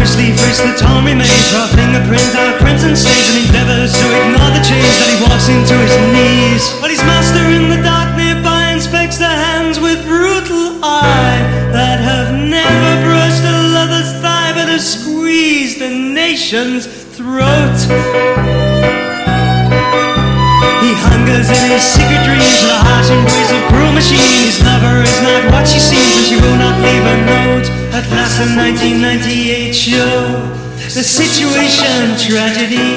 Briskly frisks the torn remains, raw fingerprints, our crimson stains, and endeavors to ignore the change that he walks into his knees. But his master in the dark nearby inspects the hands with brutal eye that have never brushed a lover's thigh but have squeezed a nation's throat. He hungers in his secret dreams the harsh embrace of cruel machine. His lover is not what she seems, and she will not leave a note. At last, the 1998 show. The situation, tragedy.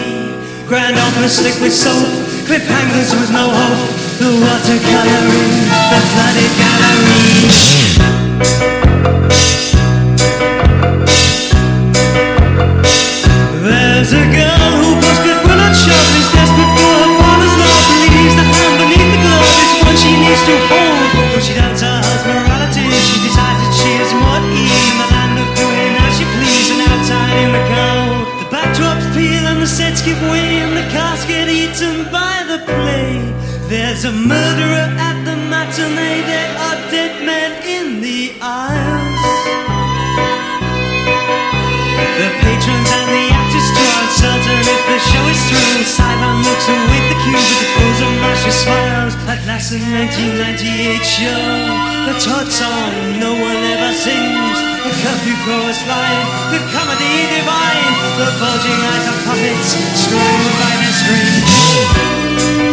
Grand opera slick with soap. Cliffhangers with no hope. The watercoloring, the flooded gallery. There's a girl who posts but will not show is desperate for her father's love. Believes the hand beneath the glove is one she needs to hold. There's a murderer at the matinee. There are dead men in the aisles. The patrons and the actors are uncertain if the show is through. Sideline looks await the cue with the of mashy smiles. At last, the 1998 show, the Todd song no one ever sings. The curfew chorus line, the comedy divine, the bulging eyes of puppets strung by their strings.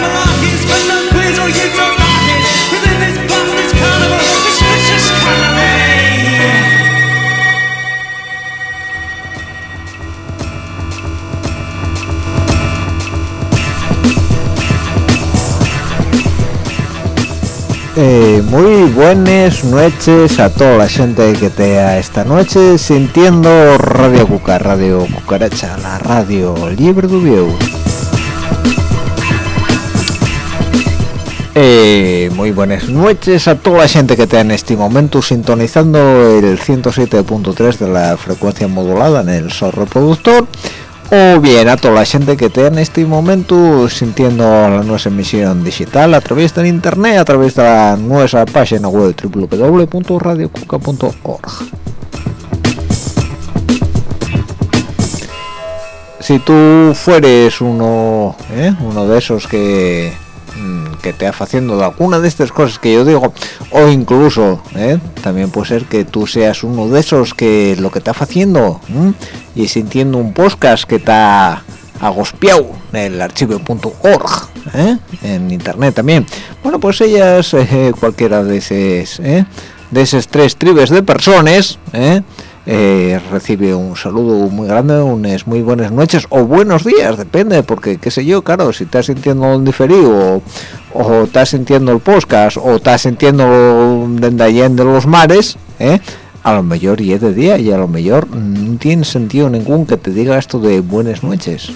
muy buenas noches a toda la gente que te a esta noche sintiendo Radio Cuca, Radio Cucaracha, la radio libre de Ubieu. Eh, muy buenas noches a toda la gente que te en este momento sintonizando el 107.3 de la frecuencia modulada en el sol reproductor o bien a toda la gente que te en este momento sintiendo la nuestra emisión digital a través del internet, a través de la nuestra página web www.radiocuca.org. Si tú fueres uno, ¿eh? uno de esos que que te haciendo alguna de estas cosas que yo digo o incluso ¿eh? también puede ser que tú seas uno de esos que lo que está haciendo y sintiendo un podcast que está agospiado en el archivo.org ¿eh? en internet también bueno pues ellas eh, cualquiera de esos de esos tres tribes de personas ¿eh? recibe un saludo muy grande, unas muy buenas noches o buenos días, depende, porque qué sé yo, claro, si estás sintiendo un diferido o, estás sintiendo el podcast o estás sintiendo allá de los mares, ¿eh? a lo mejor y es de día y a lo mejor no tiene sentido ningún que te diga esto de buenas noches.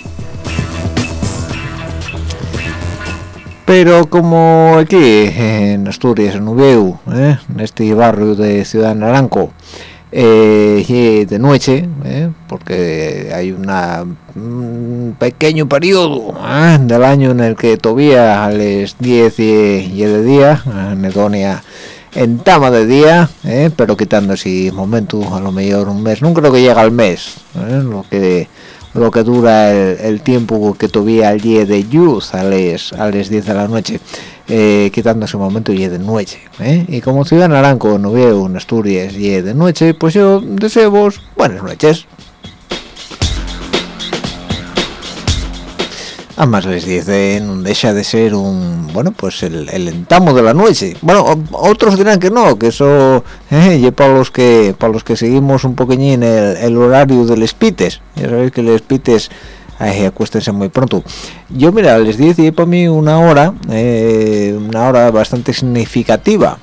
Pero como aquí en Asturias, en Ubeu, ¿eh? en este barrio de Ciudad Naranco, eh, de noche ¿eh? porque hay una, un pequeño periodo ¿eh? del año en el que todavía a las 10 y, de día Nedonia en tama de día pero quitando ese momento a lo mejor un mes no creo que llega al mes lo que lo que dura el, tiempo que el día de luz a las, a las 10 de la noche eh, quitando ese momento y de noche ¿eh? y como ciudad naranco no veo en Asturias y de noche pues yo deseo vos buenas noches Además les dicen, deja de ser un, bueno, pues el, el, entamo de la noche. Bueno, otros dirán que no, que eso, eh, para los que para los que seguimos un poquillín el, el horario de los pites. Ya sabéis que los pites Ay, acuéstense muy pronto. Yo, mira, les dije para mí una hora, eh, una hora bastante significativa,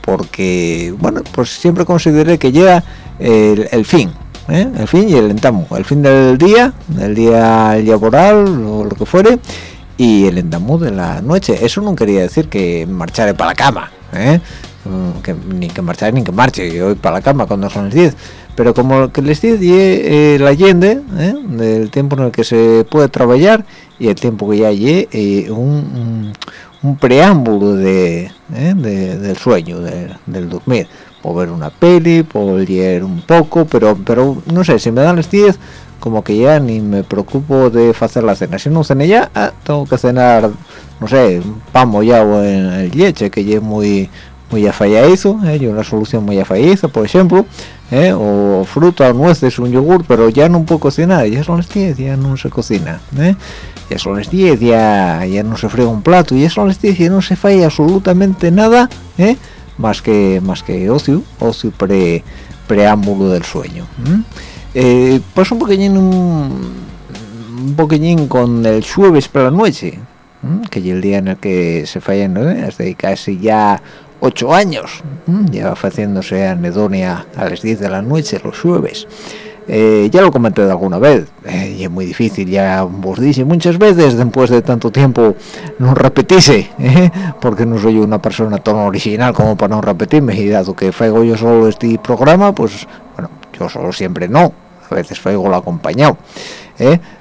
porque, bueno, pues siempre consideré que llega el, fin, ¿eh? el fin y el entamo, el fin del día, el día laboral o lo que fuere, y el entamo de la noche. Eso no quería decir que marchare para la cama, ¿eh? mm, ni que marchare ni que marche, yo voy para la cama cuando son las 10 pero como que les dice eh, la allende eh, del tiempo en el que se puede trabajar y el tiempo que ya hay eh, un, un, preámbulo de, eh, del sueño del dormir por ver una peli por leer un poco pero pero no sé si me dan las 10 como que ya ni me preocupo de hacer la cena si no cené ya ah, tengo que cenar no sé pan mollado en el leche que ya es muy muy afalladizo ¿eh? una solución muy afalladiza por ejemplo ¿eh? o fruta, nueces, un yogur, pero ya no puedo cocinar, ya son las 10, ya no se cocina, ¿eh? ya son las 10, ya, ya no se frega un plato, ya son las 10, ya no se falla absolutamente nada, ¿eh? Más que más que ocio, ocio pre, preámbulo del sueño. pues un poquillín un, un con el jueves para la noche, que es el día en el que se falla, ¿no? desde casi ya ocho años lleva haciéndose anedonia a las 10 de la noche los jueves eh, ya lo comenté de alguna vez eh, y es muy difícil ya vos dije muchas veces después de tanto tiempo no repetise ¿eh? porque no soy una persona tan original como para no repetirme y dado que fego yo solo este programa pues bueno yo solo siempre no a veces fego lo acompañado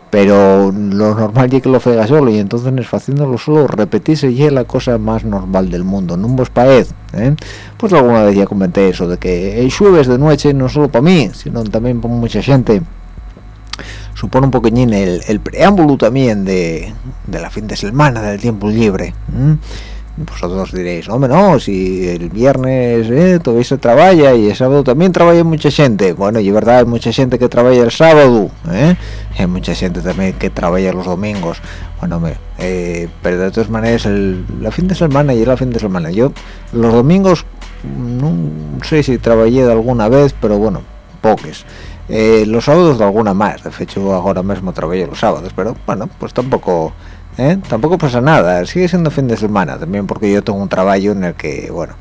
pero lo normal es que lo fega solo y entonces haciéndolo solo repetirse y es la cosa más normal del mundo no vos paez ¿eh? pues alguna vez ya comenté eso de que el jueves de noche no solo para mí sino también para mucha gente supone un poquillín el, preámbulo también de, la fin de semana del tiempo libre vosotros diréis, hombre, no, si el viernes eh, todavía se trabaja y el sábado también trabaja mucha gente. Bueno, y verdad, hay mucha gente que trabaja el sábado, ¿eh? hay mucha gente también que trabaja los domingos. Bueno, eh, pero de todas maneras, el, la fin de semana y la fin de semana. Yo los domingos no sé si trabajé de alguna vez, pero bueno, pocos. Eh, los sábados de alguna más, de hecho ahora mismo trabajo los sábados, pero bueno, pues tampoco ¿eh? tampoco pasa nada sigue siendo fin de semana también porque yo tengo un trabajo en el que bueno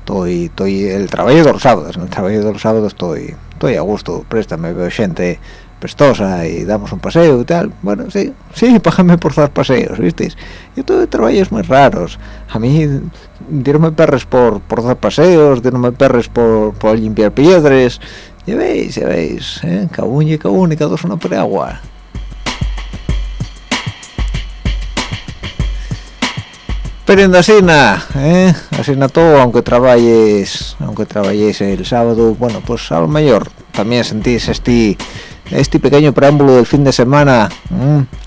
estoy estoy el trabajo de los sábados en el trabajo de los sábados estoy estoy a gusto préstame veo gente prestosa y damos un paseo y tal. Bueno sí sí págame por dar paseos visteis yo tengo trabajos muy raros a mí dieronme perres por por dar paseos dieronme perres por, por limpiar piedras. Ya veis ya veis ¿eh? cada uno y cada y cada dos una por pero así nada ¿eh? así nada todo aunque trabajes aunque trabajes el sábado bueno pues a lo mejor también sentís este este pequeño preámbulo del fin de semana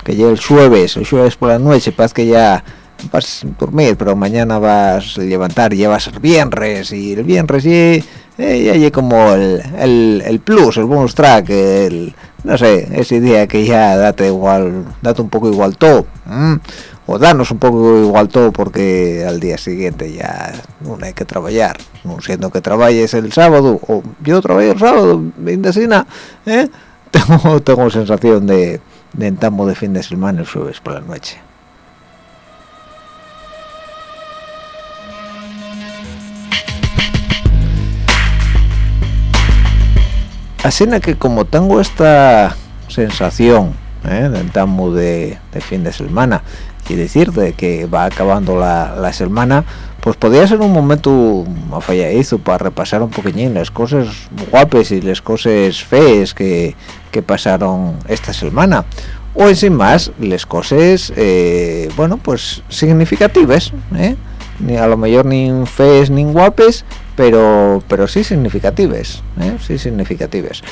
que ya el jueves el jueves por la noche parece que ya vas a dormir pero mañana vas a levantar ya va a ser viernes y el viernes y eh, ya hay como el, el, plus el bonus track el no sé ese día que ya date igual date un poco igual todo o darnos un poco igual todo porque al día siguiente ya no hay que trabajar no siendo que trabajes el sábado o yo trabajo el sábado indecina ¿eh? tengo tengo sensación de de entamo de fin de semana el jueves por la noche así que como tengo esta sensación ¿eh? de entamo de, de fin de semana y decir de que va acabando la, la semana pues podría ser un momento falladizo para repasar un poquillín las cosas guapes y las cosas feas que, que pasaron esta semana o en sin más las cosas eh, bueno pues significativas ¿eh? ni a lo mejor ni feas ni guapes pero pero sí significativas ¿eh? sí significativas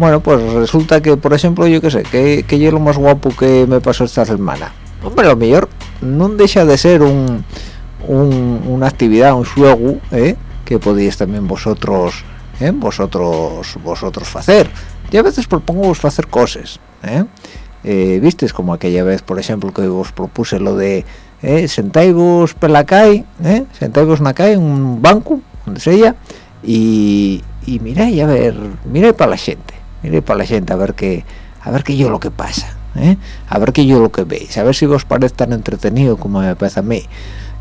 bueno pues resulta que por ejemplo yo qué sé que, que yo lo más guapo que me pasó esta semana hombre a lo mejor no deja de ser un una actividad, un juego, ¿eh? que podéis también vosotros, ¿eh? vosotros, vosotros hacer. Y a veces propongo hacer cosas, ¿eh? ¿eh? Vistes como aquella vez, por ejemplo, que os propuse lo de ¿eh? sentáis la calle, ¿eh? calle en un banco, donde sea, y, y miráis a ver, miráis para la gente, miráis para la gente a ver qué, a ver qué yo lo que pasa, ¿eh? a ver qué yo lo que veis, a ver si os parece tan entretenido como me parece a mí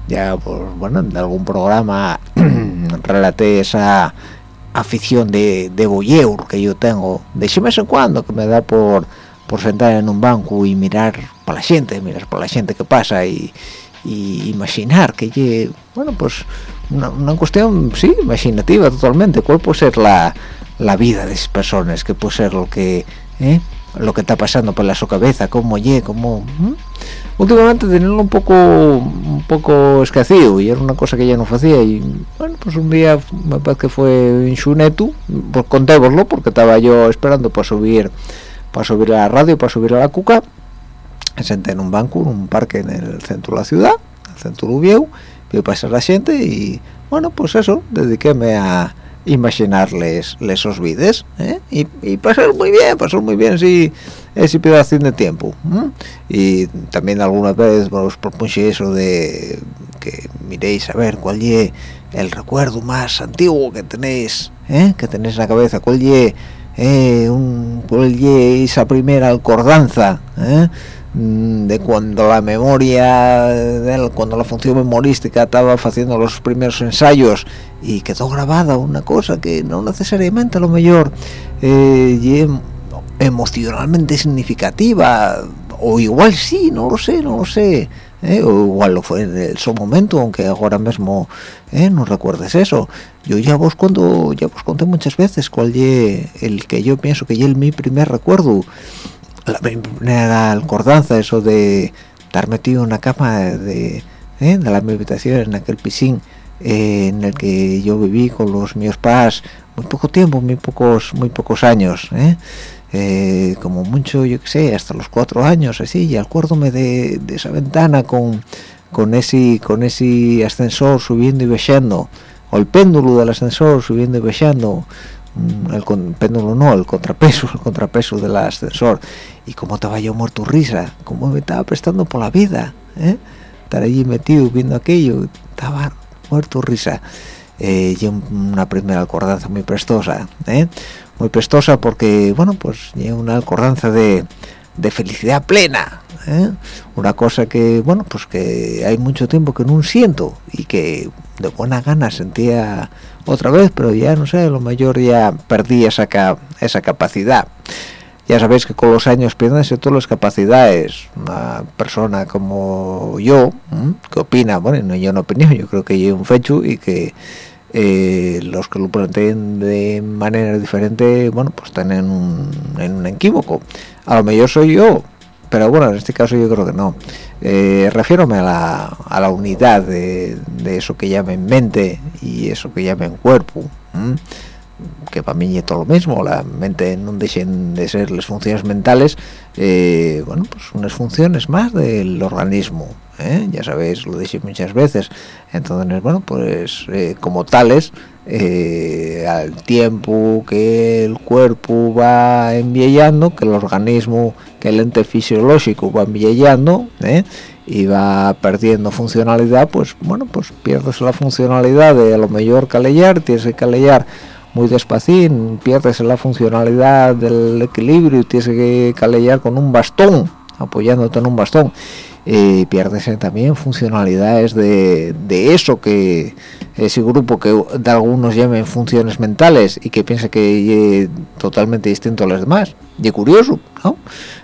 ya pues bueno en algún programa relaté esa afición de, de boyeur que yo tengo de vez en cuando que me da por por sentar en un banco y mirar para la gente mirar por la gente que pasa y, imaginar que bueno pues una, cuestión sí imaginativa totalmente cuál puede ser la, la vida de esas personas que puede ser lo que ¿eh? lo que está pasando por la su cabeza cómo ye cómo últimamente tenerlo un poco un poco escacío y era una cosa que ya no hacía y bueno pues un día me parece que fue en Xunetu pues contémoslo porque estaba yo esperando para subir para subir a la radio para subir a la cuca me senté en un banco en un parque en el centro de la ciudad el centro de Ubieu vi pasar la gente y bueno pues eso dediquéme a imaginarles esos vides ¿eh? y, y, pasar muy bien pasar muy bien si ese pedazo de tiempo y también alguna vez os propuse eso de que miréis a ver cuál es el recuerdo más antiguo que tenéis ¿eh? que tenéis en la cabeza cuál es eh, un, cuál esa primera alcordanza ¿eh? De cuando la memoria cuando la función memorística estaba haciendo los primeros ensayos y quedó grabada una cosa que no necesariamente lo mejor eh, emocionalmente significativa o igual sí no lo sé no lo sé eh, o igual lo fue en su momento aunque ahora mismo eh, no recuerdes eso. Yo ya vos cuando ya vos conté muchas veces cuál es el que yo pienso que es mi primer recuerdo la primera alcordanza, eso de estar metido en una cama de, ¿eh? de la mi habitación, en aquel piscín eh, en el que yo viví con los míos padres muy poco tiempo, muy pocos, muy pocos años, ¿eh? como mucho, yo qué sé, hasta los cuatro años, así, y acuérdome de, de esa ventana con, con ese con ese ascensor subiendo y bajando, o el péndulo del ascensor subiendo y bajando, Mm, el péndulo no, el contrapeso, el contrapeso del ascensor y como estaba yo muerto risa, como me estaba prestando por la vida, ¿eh? estar allí metido viendo aquello, estaba muerto risa. Eh, y una primera acordanza muy prestosa, ¿eh? muy prestosa porque, bueno, pues una acordanza de, de felicidad plena, ¿eh? una cosa que, bueno, pues que hay mucho tiempo que no siento y que de buena gana sentía otra vez, pero ya no sé, lo mayor ya perdí esa, esa capacidad. Ya sabéis que con los años pierdense todas las capacidades. Una persona como yo, que opina, bueno, no yo no opinión, yo creo que hay un fecho y que eh, los que lo planteen de manera diferente, bueno, pues están en un, en un equívoco. A lo mejor soy yo, pero bueno, en este caso yo creo que no. Eh, refiérome a la, a la unidad de, de, eso que llamen mente y eso que llamen cuerpo, que para mí es todo lo mismo, la mente no dejen de ser las funciones mentales, eh, bueno, pues unas funciones más del organismo, ¿eh? ya sabéis, lo dije muchas veces, entonces, bueno, pues eh, como tales, eh, al tiempo que el cuerpo va enviellando, que el organismo, que el ente fisiológico va enviellando ¿eh? y va perdiendo funcionalidad, pues bueno, pues pierdes la funcionalidad de a lo mejor calellar, tienes que calellar muy despacín, pierdes la funcionalidad del equilibrio, tienes que calellar con un bastón, apoyándote en un bastón. Eh, pierdes también funcionalidades de, eso que ese grupo que algunos llamen funciones mentales y que piensa que es totalmente distinto a las demás. Y curioso ¿no?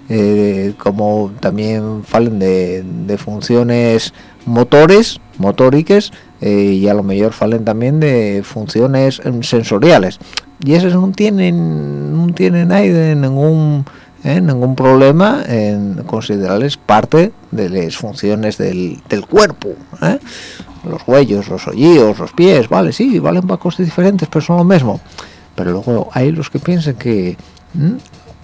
eh, como también falen de, funciones motores motóricas y a lo mejor falen también de funciones em, sensoriales. Y esas no tienen no tienen ningún ¿eh? ningún problema en considerarles parte de las funciones del, cuerpo ¿eh? los huellos los oídos los pies vale sí valen para cosas diferentes pero son lo mismo pero luego hay los que piensan que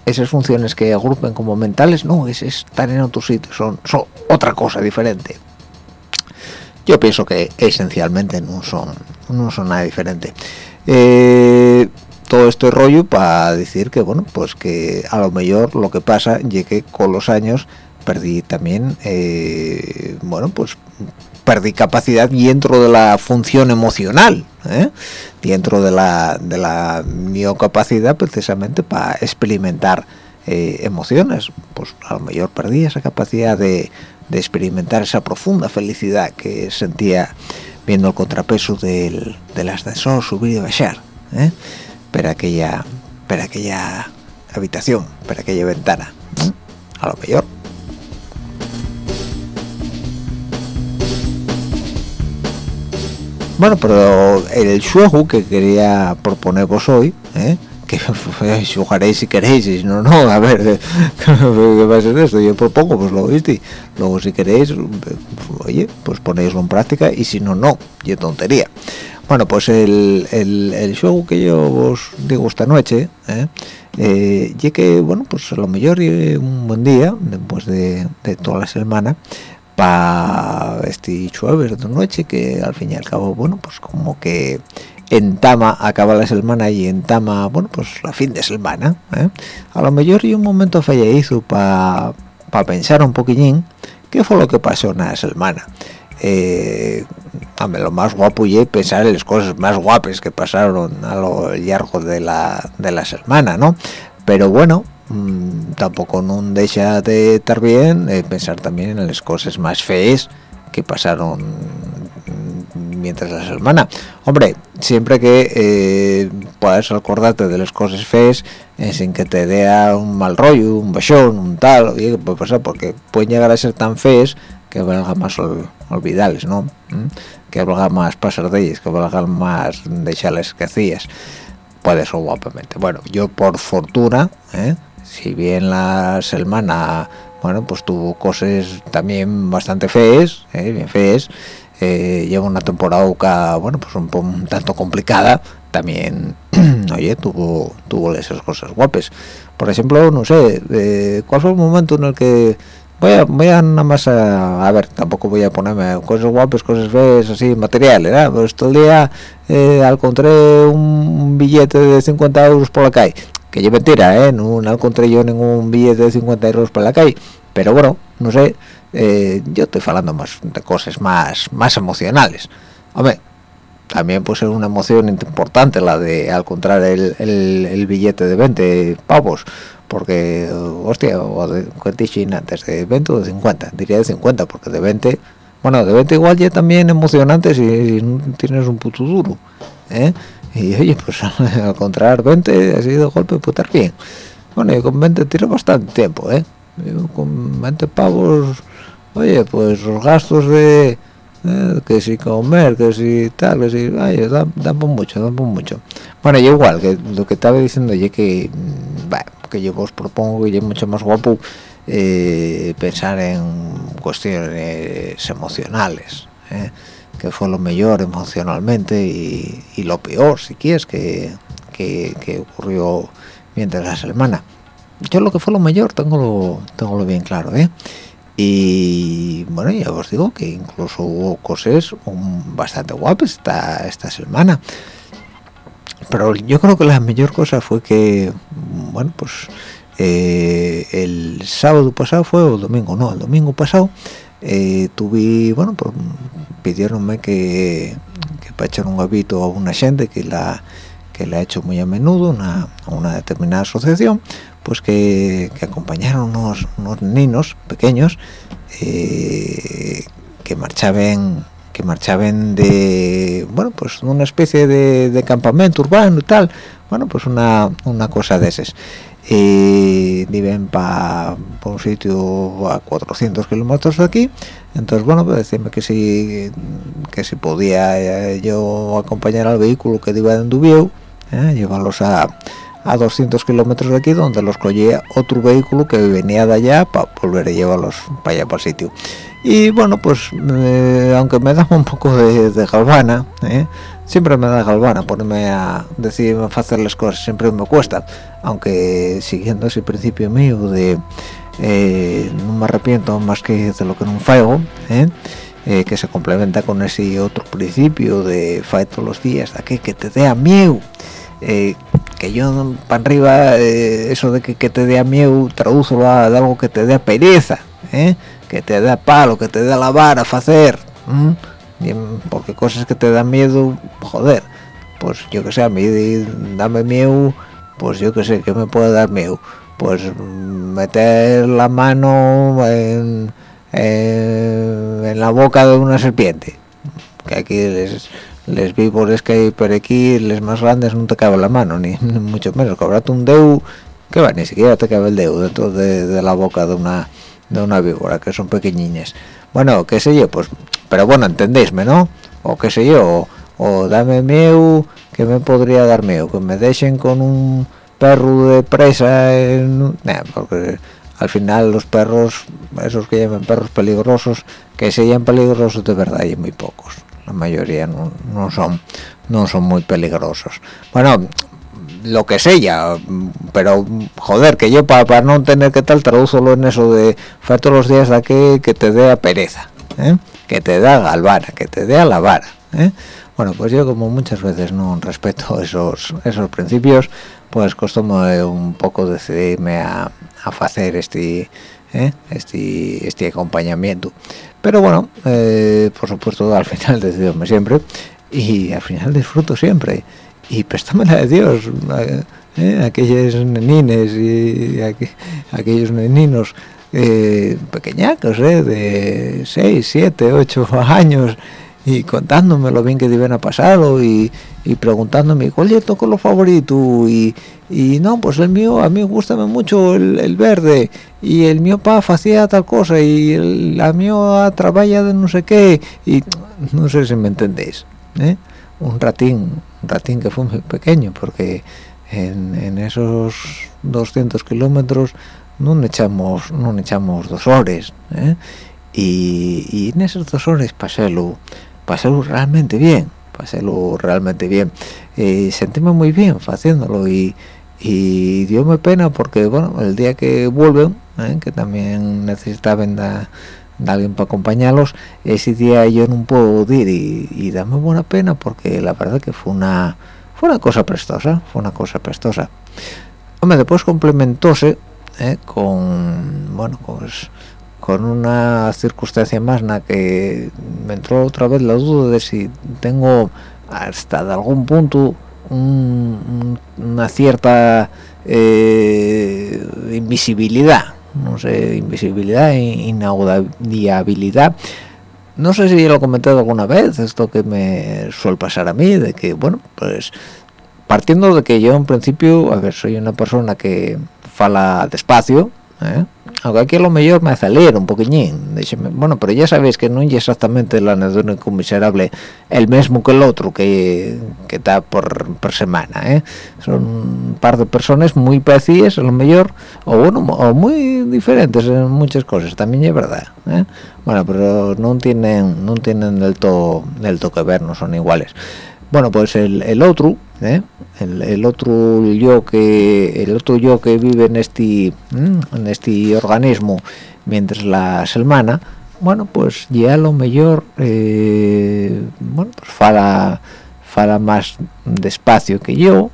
esas funciones que agrupen como mentales no es estar en otro sitio son, son otra cosa diferente yo pienso que esencialmente no son no son nada diferente eh, todo este rollo para decir que bueno pues que a lo mejor lo que pasa que con los años perdí también eh, bueno pues perdí capacidad dentro de la función emocional ¿eh? dentro de la de la mi capacidad precisamente para experimentar eh, emociones pues a lo mejor perdí esa capacidad de, experimentar esa profunda felicidad que sentía viendo el contrapeso del, del ascensor subir y bajar ¿eh? Para aquella para aquella habitación para aquella ventana a lo mejor bueno pero el juego que quería proponeros hoy ¿eh? que jugaréis si queréis y si no no a ver qué va a ser esto yo propongo pues lo viste. Luego si queréis oye pues ponéislo en práctica y si no no y tontería bueno, pues el, el, show que yo os digo esta noche, ¿eh? eh que, bueno, pues a lo mejor un buen día, después de, toda la semana, para este jueves de noche, que al fin y al cabo, bueno, pues como que entama, acaba la semana y entama, bueno, pues la fin de semana, ¿eh? a lo mejor y un momento fallecido para pa pensar un poquillín qué fue lo que pasó en la semana. Eh, lo más guapo y pensar en las cosas más guapas que pasaron a lo largo de la, de la semana, ¿no? Pero bueno, mm, tampoco no deja de estar bien eh, pensar también en las cosas más feas que pasaron mientras la semana. Hombre, siempre que eh, puedas acordarte de las cosas feas eh, sin que te dé un mal rollo, un bachón, un tal, oye, puede pasar porque pueden llegar a ser tan feas que valga más olvidarles, ¿no? ¿Mm? que valga más pasar de ellas, que valga más dejarles que hacías. Puede ser guapamente. Bueno, yo por fortuna, ¿eh? si bien la semana, bueno, pues tuvo cosas también bastante feas, ¿eh? bien feas, eh, lleva una temporada, bueno, pues un, tanto complicada, también, oye, tuvo, tuvo esas cosas guapas. Por ejemplo, no sé, ¿cuál fue el momento en el que voy a, voy a nada más a, ver tampoco voy a ponerme cosas guapas cosas feas así materiales ¿eh? pues todo el día eh, encontré un billete de 50 euros por la calle que yo mentira ¿eh? no, encontré yo ningún billete de 50 euros por la calle pero bueno no sé eh, yo estoy hablando más de cosas más más emocionales hombre también puede ser una emoción importante la de encontrar el, el, el billete de 20 pavos porque hostia o de antes de 20 o de 50 diría de 50 porque de 20 bueno de 20 igual ya también emocionante si, no tienes un puto duro ¿eh? y oye pues al encontrar 20 así de golpe puede estar bien bueno y con 20 tiro bastante tiempo ¿eh? con 20 pavos oye pues los gastos de eh, que si comer, que si tal, que si, ay, dan, por mucho, dan por mucho. Bueno, yo igual, que lo que estaba diciendo yo que, mm, que yo os propongo y es mucho más guapo eh, pensar en cuestiones emocionales eh, que fue lo mejor emocionalmente y, lo peor si quieres que, que, ocurrió mientras la semana yo lo que fue lo mejor tengo lo, tengo lo bien claro ¿eh? Y bueno ya os digo que incluso hubo cosas bastante guapas esta, esta semana. Pero yo creo que la mejor cosa fue que bueno pues eh, el sábado pasado fue o el domingo no el domingo pasado eh, tuve bueno pues pidieronme que, que para echar un hábito a una gente que la que la ha hecho muy a menudo una, una determinada asociación pues que, que acompañaron unos, unos niños pequeños eh, que marchaban que marchaban de bueno pues una especie de, campamento urbano y tal bueno pues una, una cosa de esas y viven para un sitio a 400 kilómetros de aquí. Entonces bueno pues decirme que si que si podía eh, yo acompañar al vehículo que iba en Dubieu eh, llevarlos a, a 200 kilómetros de aquí donde los cogía otro vehículo que venía de allá para volver a llevarlos para allá para el sitio. Y bueno pues eh, aunque me da un poco de, de galvana siempre me da galvana ponerme a decir hacer las cosas siempre me cuesta. Aunque siguiendo ese principio mío de eh, no me arrepiento más que de lo que no faigo ¿eh? Eh, que se complementa con ese otro principio de fai todos los días de que, que te dé a miedo que yo para arriba eso de que, que te dé a miedo traduzco a algo que te dé a pereza que te dé a palo que te dé a lavar a hacer porque cosas que te dan miedo joder pues yo que sé a mí dame miedo pues yo que sé que me puede dar miedo pues meter la mano en, la boca de una serpiente que aquí les, les víbores que hay por aquí les más grandes no te cabe la mano ni, mucho menos. Cobrate un dedo que va ni siquiera te cabe el dedo dentro de, de la boca de una de una víbora que son pequeñines. Bueno qué sé yo pues pero bueno entendéisme no o qué sé yo o, dame miedo que me podría dar miedo que me dejen con un perro de presa en, porque al final los perros esos que llaman perros peligrosos que sean peligrosos de verdad hay muy pocos. La mayoría no, no son no son muy peligrosos. Bueno lo que sea pero joder que yo para, no tener que tal traduzco en eso de todos los días de que, que te dé a pereza ¿eh? que te da galvana que te dé a la vara ¿eh? bueno pues yo como muchas veces no respeto esos esos principios pues costó un poco decidirme a, a hacer este, ¿eh? este este acompañamiento pero bueno eh, por supuesto al final decidome siempre y al final disfruto siempre y préstamela de Dios ¿eh? aquellos nenines y aquellos neninos eh, pequeñacos de 6, 7, 8 años y contándome lo bien que deben a pasado y, y preguntándome cuál es tu color favorito y, y no pues el mío a mí gusta mucho el, verde y el mío pa hacía tal cosa y el, la mío trabaja de no sé qué y no sé si me entendéis ¿eh? un ratín un ratín que fue muy pequeño porque en, en esos 200 kilómetros no echamos no echamos dos horas ¿eh? y, y, en esos dos horas pasélo pasarlo realmente bien pasarlo realmente bien y sentíme muy bien haciéndolo y y me pena porque bueno el día que vuelven ¿eh? que también necesitaban de, alguien para acompañarlos ese día yo no puedo ir y, y dame buena pena porque la verdad que fue una fue una cosa prestosa fue una cosa prestosa hombre después complementóse ¿eh? con bueno pues con una circunstancia más la que me entró otra vez la duda de si tengo hasta de algún punto una cierta eh, invisibilidad no sé invisibilidad inaudabilidad no sé si lo he comentado alguna vez esto que me suele pasar a mí de que bueno pues partiendo de que yo en principio a ver soy una persona que fala despacio ¿eh? aunque aquí lo mejor me hace leer un poquillín bueno pero ya sabéis que no es exactamente el anedónico miserable el mismo que el otro que, que está por, por semana ¿eh? son un par de personas muy parecidas a lo mejor o bueno o muy diferentes en muchas cosas también es verdad ¿eh? bueno pero no tienen no tienen del todo del todo que ver no son iguales bueno pues el, el otro ¿eh? el, otro yo que el otro yo que vive en este en este organismo mientras la semana bueno pues ya lo mejor eh, bueno pues fala más despacio que yo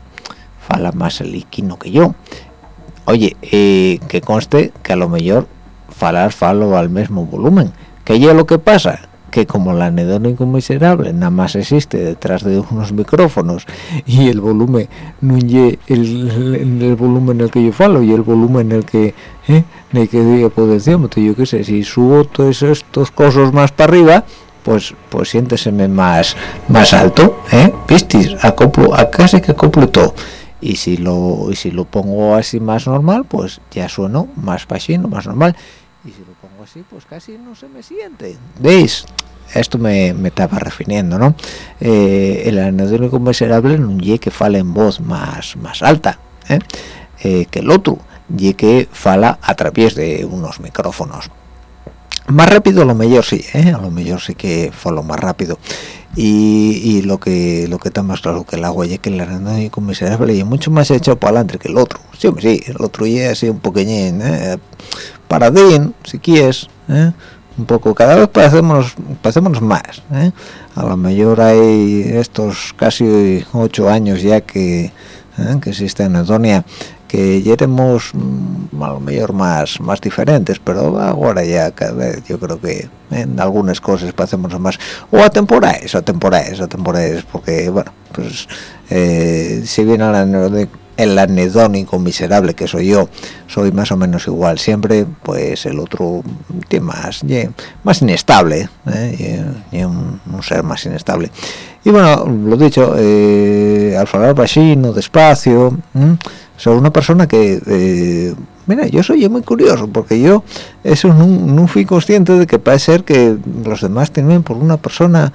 fala más líquido que yo oye eh, que conste que a lo mejor falar falo al mismo volumen que ya lo que pasa que como el anedónico miserable nada más existe detrás de unos micrófonos y el volumen no el, el, volumen en el que yo falo y el volumen en el que ¿eh? en que potenciómetro pues yo qué sé si subo todos estos cosas más para arriba pues pues siénteseme más más alto ¿eh? pistis acoplo a casi que acoplo todo y si lo y si lo pongo así más normal pues ya sueno más pasino más normal y si lo pongo así pues casi no se me siente veis esto me, me estaba refiriendo no eh, el anedónico miserable no es que fale en voz más más alta ¿eh? Eh, que el otro y que fala a través de unos micrófonos más rápido a lo mejor sí a lo mejor sí que falo más rápido y, lo que lo que está más claro que el agua y que el anedónico miserable y mucho más echado para adelante que el otro sí sí el otro ya así un poqueñín ¿eh? paradín si quieres ¿eh? Un poco cada vez pasemos más ¿eh? a lo mejor hay estos casi ocho años ya que ¿eh? que existe en Edonia que ya éramos mm, a lo mejor más más diferentes pero ahora ya cada vez yo creo que en algunas cosas pasemos más o a temporadas o a temporadas a temporadas porque bueno pues eh, si bien la el anedónico miserable que soy yo soy más o menos igual siempre pues el otro tiene más más inestable ¿eh? y, un, ser más inestable y bueno lo dicho eh, al hablar bajino despacio soy una persona que eh, mira yo soy muy curioso porque yo eso no, fui consciente de que puede ser que los demás tienen por una persona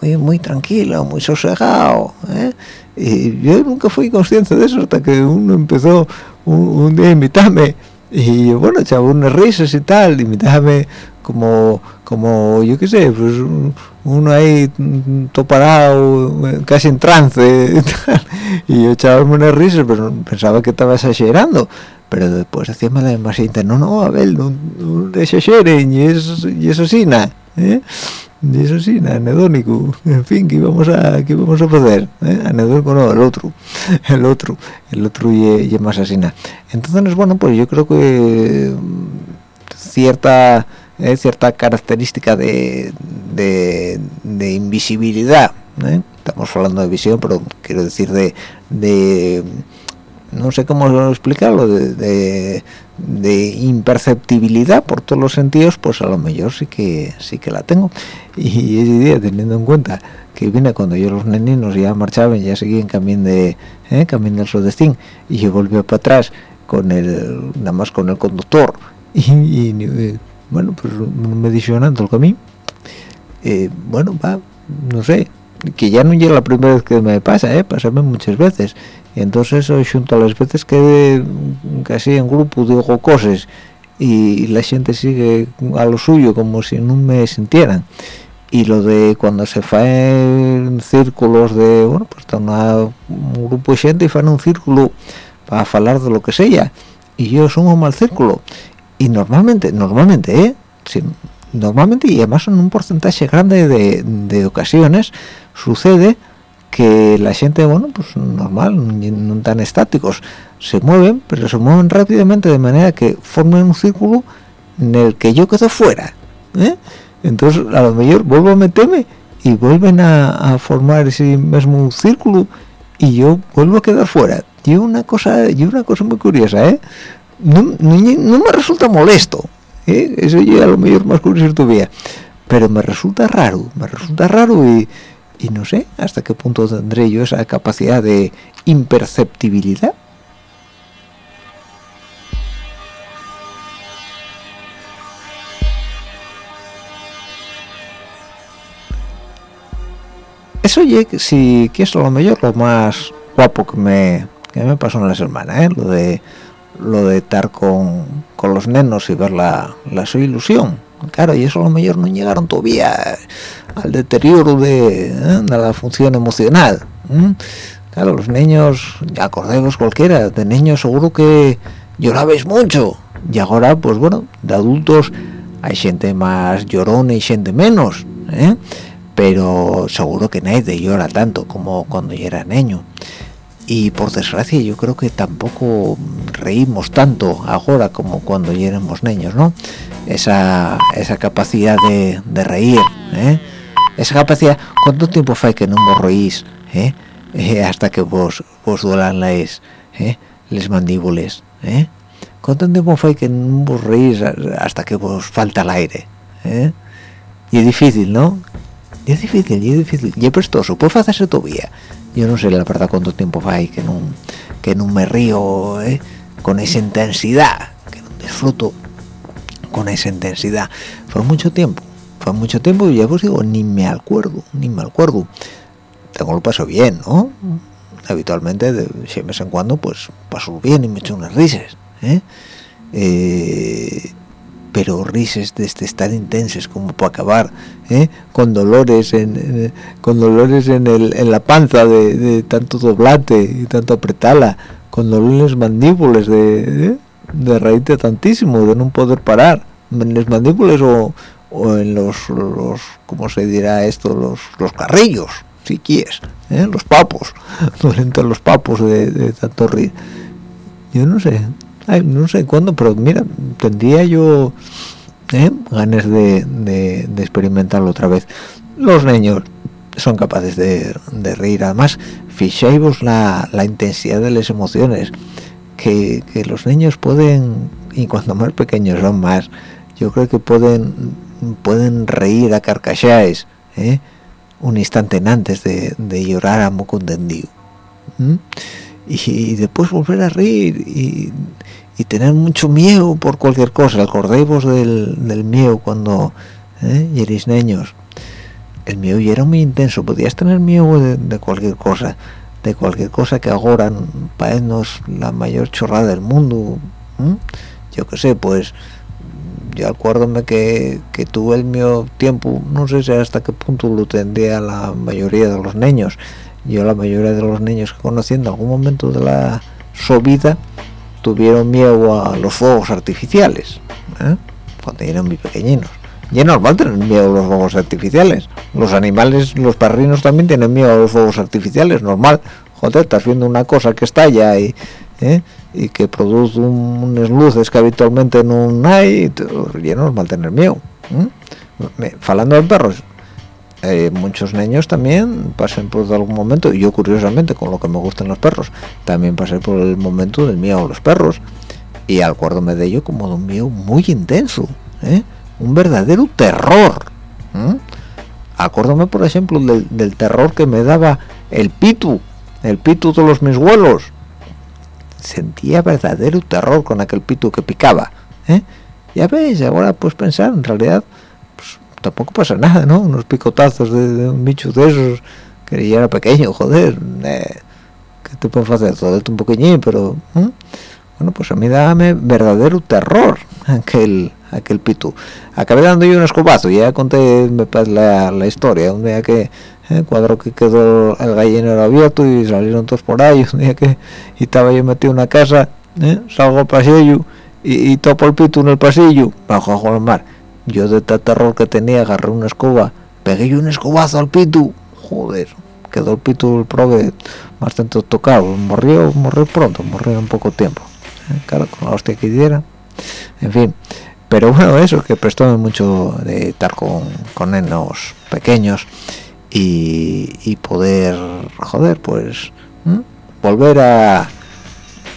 muy muy tranquila muy sosegado ¿eh? y yo nunca fui consciente de eso hasta que uno empezó un, día a invitarme y bueno echaba unas risas y tal invitarme como como yo qué sé pues uno ahí toparado casi en trance y, yo echaba unas risas pero pensaba que estaba exagerando pero después hacíame la más no no a ver no, no exageren y eso y eso sí nada ¿eh? y eso sí, anedónico, en fin, ¿qué vamos a, qué vamos a poder? ¿Eh? Anedónico no, el otro, el otro, el otro y, más así Entonces, bueno, pues yo creo que cierta eh, cierta característica de, de, invisibilidad, ¿eh? estamos hablando de visión, pero quiero decir de, de no sé cómo explicarlo, de, de, imperceptibilidad por todos los sentidos, pues a lo mejor sí que sí que la tengo. Y ese día, teniendo en cuenta que viene cuando yo los neninos ya marchaban, ya seguían camino de eh, camino del sudestín, y yo volví para atrás con el nada más con el conductor y, bueno pues me dicionando el camino eh, bueno va no sé que ya no llega la primera vez que me pasa eh pasarme muchas veces. Entonces hoy junto a las veces que casi en grupo digo cosas y la gente sigue a lo suyo como si no me sintieran. Y lo de cuando se en círculos de bueno pues está un grupo de gente y fan un círculo para hablar de lo que sea. Y yo sumo mal círculo y normalmente normalmente eh normalmente y además en un porcentaje grande de, de ocasiones sucede que la gente, bueno, pues normal, no tan estáticos, se mueven, pero se mueven rápidamente de manera que formen un círculo en el que yo quedo fuera. ¿eh? Entonces, a lo mejor vuelvo a meterme y vuelven a, formar ese mismo círculo y yo vuelvo a quedar fuera. Y una cosa, y una cosa muy curiosa, ¿eh? No, me resulta molesto, ¿eh? eso ya a lo mejor más curioso todavía, pero me resulta raro, me resulta raro y y no sé hasta qué punto tendré yo esa capacidad de imperceptibilidad eso ya si que es lo mejor lo más guapo que me que me pasó en la semana ¿eh? lo de lo de estar con, con los nenos y ver la, su ilusión claro y eso lo mejor no llegaron todavía al deterioro de, ¿eh? la función emocional claro los niños acordemos cualquiera de niños seguro que llorabais mucho y ahora pues bueno de adultos hay gente más llorona y gente menos ¿eh? pero seguro que nadie llora tanto como cuando yo era niño y por desgracia yo creo que tampoco reímos tanto ahora como cuando ya éramos niños no esa, esa capacidad de, reír ¿eh? esa capacidad cuánto tiempo fue que no vos reís ¿eh? Eh, hasta que vos vos duelan las les mandíbulas cuánto tiempo fue que no vos reís hasta que vos falta el aire y es difícil no es difícil y es difícil. Y es prestoso. Puede hacerse todavía. Yo no sé la verdad cuánto tiempo hay que no que no me río ¿eh? con esa intensidad que no disfruto con esa intensidad. Fue mucho tiempo fue mucho tiempo y ya os digo ni me acuerdo ni me acuerdo. Tengo lo paso bien no habitualmente de, de vez en cuando pues paso bien y me echo unas risas ¿eh? Eh, pero risas de este estar intensas como para acabar ¿eh? con dolores en, con dolores en, el, la panza de, tanto doblate y tanto apretarla con dolores mandíbulas de, de reírte tantísimo de no poder parar en las mandíbulas o, o en los, los cómo se dirá esto los, los carrillos si quieres ¿eh? los papos entre los papos de, tanto rir yo no sé no sé cuándo pero mira tendría yo ¿eh? ganas de, de, experimentarlo otra vez los niños son capaces de, de reír además fijéis la, la intensidad de las emociones que, que los niños pueden y cuando más pequeños son más yo creo que pueden pueden reír a carcajadas ¿eh? un instante antes de, llorar a moco y, después volver a reír y, tener mucho miedo por cualquier cosa acordéis del, del miedo cuando ¿eh? eres niños el miedo ya era muy intenso podías tener miedo de, cualquier cosa de cualquier cosa que ahora parezca la mayor chorrada del mundo yo qué sé pues yo acuérdome que, que tuve el mío tiempo, no sé si hasta qué punto lo tendría la mayoría de los niños. Yo la mayoría de los niños que conocí en algún momento de la su vida tuvieron miedo a los fuegos artificiales, ¿eh? cuando eran muy pequeñinos. Y es normal tener miedo a los fuegos artificiales. Los animales, los perrinos también tienen miedo a los fuegos artificiales, normal. Joder, estás viendo una cosa que estalla y... ¿eh? y que produce unas luces que habitualmente no hay y es normal tener miedo falando de perros eh, muchos niños también pasan por algún momento y yo curiosamente con lo que me gustan los perros también pasé por el momento del miedo a los perros y acuérdome de ello como de un miedo muy intenso ¿eh? un verdadero terror acuérdome por ejemplo del, terror que me daba el pitu el pitu de los mis vuelos sentía verdadero terror con aquel pito que picaba ¿eh? ya veis ahora pues pensar en realidad tampoco pasa nada no unos picotazos de, un bicho de esos que ya era pequeño joder eh, que te puedo hacer todo un poquillín pero ¿eh? bueno pues a mí dame verdadero terror aquel aquel pitu acabé dando yo un escobazo ya conté la, la historia un día que ¿eh? cuadro que quedó el gallinero abierto y salieron todos por ahí un día que y estaba yo metido en una casa ¿eh? salgo al pasillo y, topo el pito en el pasillo bajo a el mar yo de tal terror que tenía agarré una escoba pegué un escobazo al pito joder quedó el pito el prove bastante tocado murió murió pronto murió en poco tiempo ¿eh? claro con la hostia que diera en fin pero bueno eso que prestó mucho de estar con, con nenos pequeños y, poder joder pues volver a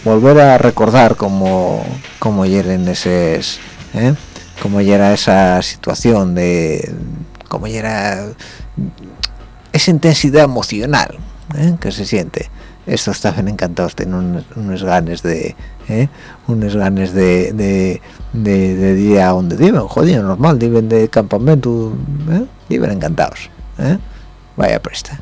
volver a recordar como como ayer en ¿eh? Como era esa situación de como era esa intensidad emocional ¿eh? que se siente estos estaban encantados tienen unos, ganes de ¿eh? unos ganes de, de, de, día donde viven joder normal viven de campamento ¿eh? viven encantados. Vaya presta.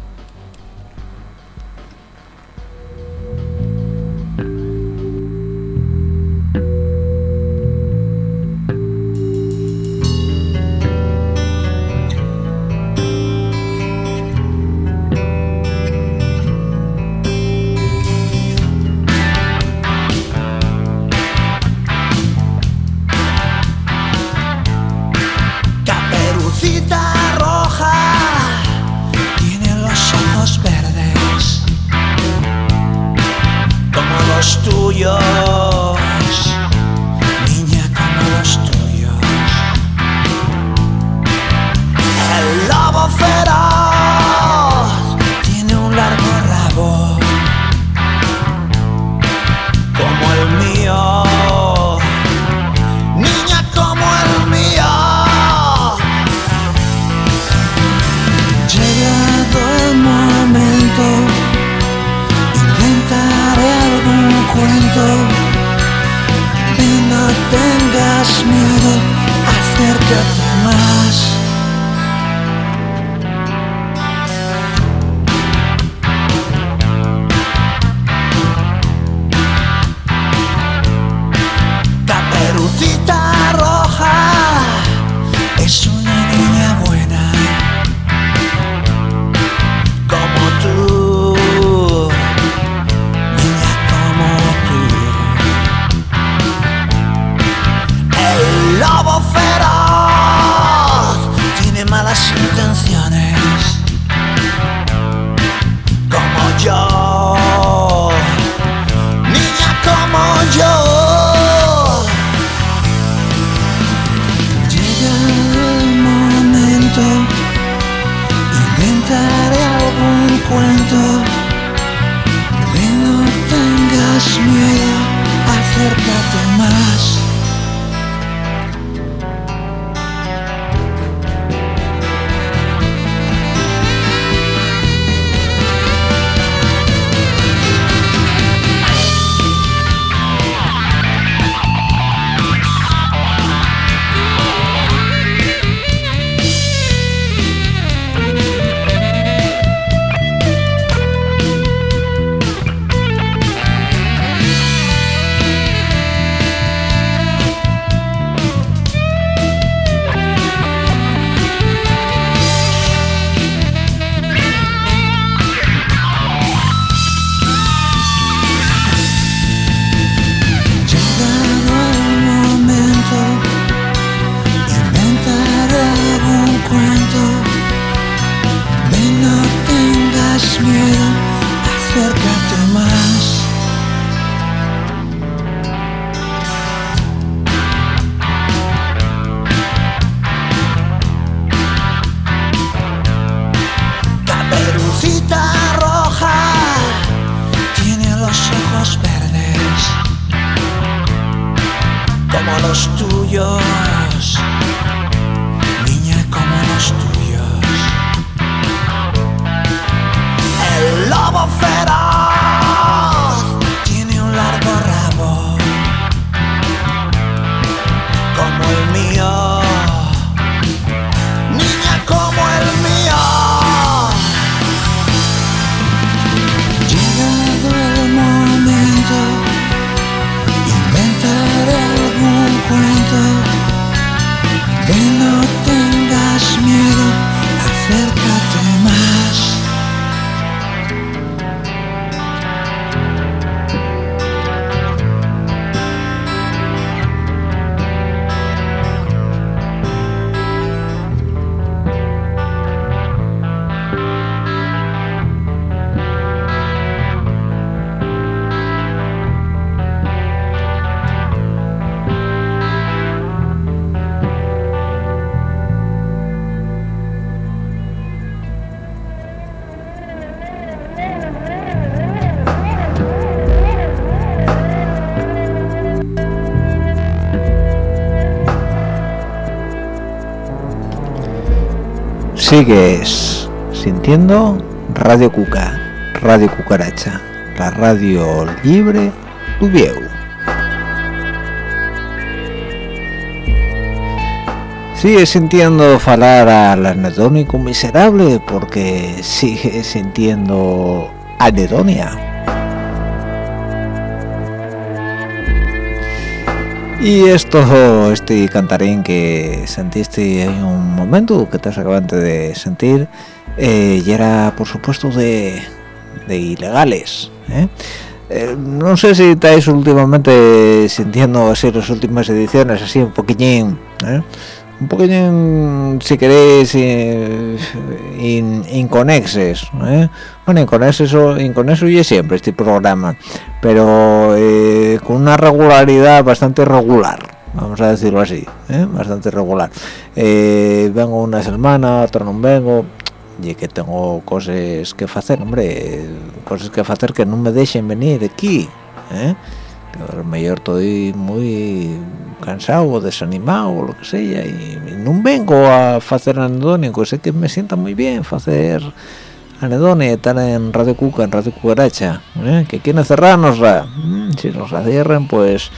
Sigues sintiendo Radio Cuca, Radio Cucaracha, la radio libre tu Vieu. Sigue sintiendo falar al anedónico miserable porque sigue sintiendo anedonia. Y esto, este cantarín que sentiste en un momento, que te acabaste de sentir, eh, y era por supuesto de, de ilegales. ¿eh? Eh, no sé si estáis últimamente sintiendo así las últimas ediciones, así un poquillín. Un poquillín, si queréis, eh, in- inconexes. ¿eh? Bueno, inconexes o y siempre este programa, pero eh, con una regularidad bastante regular. Vamos a decirlo así, ¿eh? bastante regular. Vengo una semana, otra no vengo, y que tengo cosas que hacer, hombre, cosas que hacer que no me dejen venir aquí, ¿eh? Mejor estoy muy cansado o desanimado o lo que sea y, y no vengo a hacer anedónico, sé que me sienta muy bien hacer anedonia, estar en Radio Cuca, en Radio Cucaracha, ¿eh? que quieren cerrarnos, ra. Mm, si nos la cierren, pues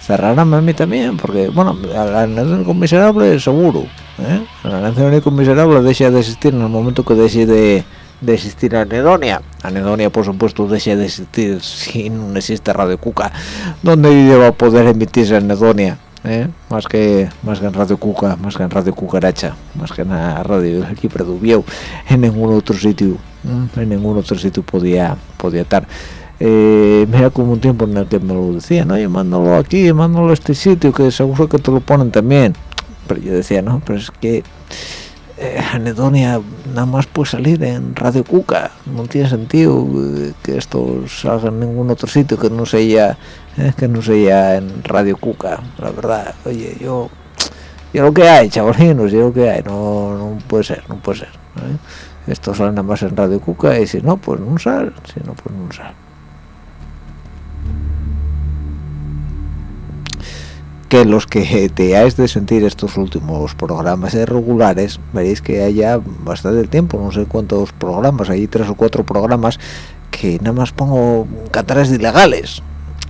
cerrarán a mí también porque bueno al anedónico miserable seguro ¿eh? el anedónico miserable deja de existir en el momento que deje de, existir anedonia anedonia por supuesto deja de existir si no existe radio cuca donde va a poder emitirse anedonia ¿eh? más que más que en radio cuca más que en radio cucaracha más que en la radio aquí produbió en ningún otro sitio ¿eh? en ningún otro sitio podía podía estar eh, mira como un tiempo en el que me lo decían oye mándalo aquí mándalo a este sitio que seguro que te lo ponen también pero yo decía no pero es que eh, anedonia nada más puede salir en Radio Cuca no tiene sentido eh, que esto salga en ningún otro sitio que no sea eh, que no sea en Radio Cuca la verdad. Oye yo yo lo que hay chavalinos yo lo que hay. No, no puede ser no puede ser ¿eh? esto nada más en Radio Cuca y si no pues no sale si no pues no sale. Que los que teáis de sentir estos últimos programas regulares veréis que haya bastante tiempo no sé cuántos programas hay tres o cuatro programas que nada más pongo cantares ilegales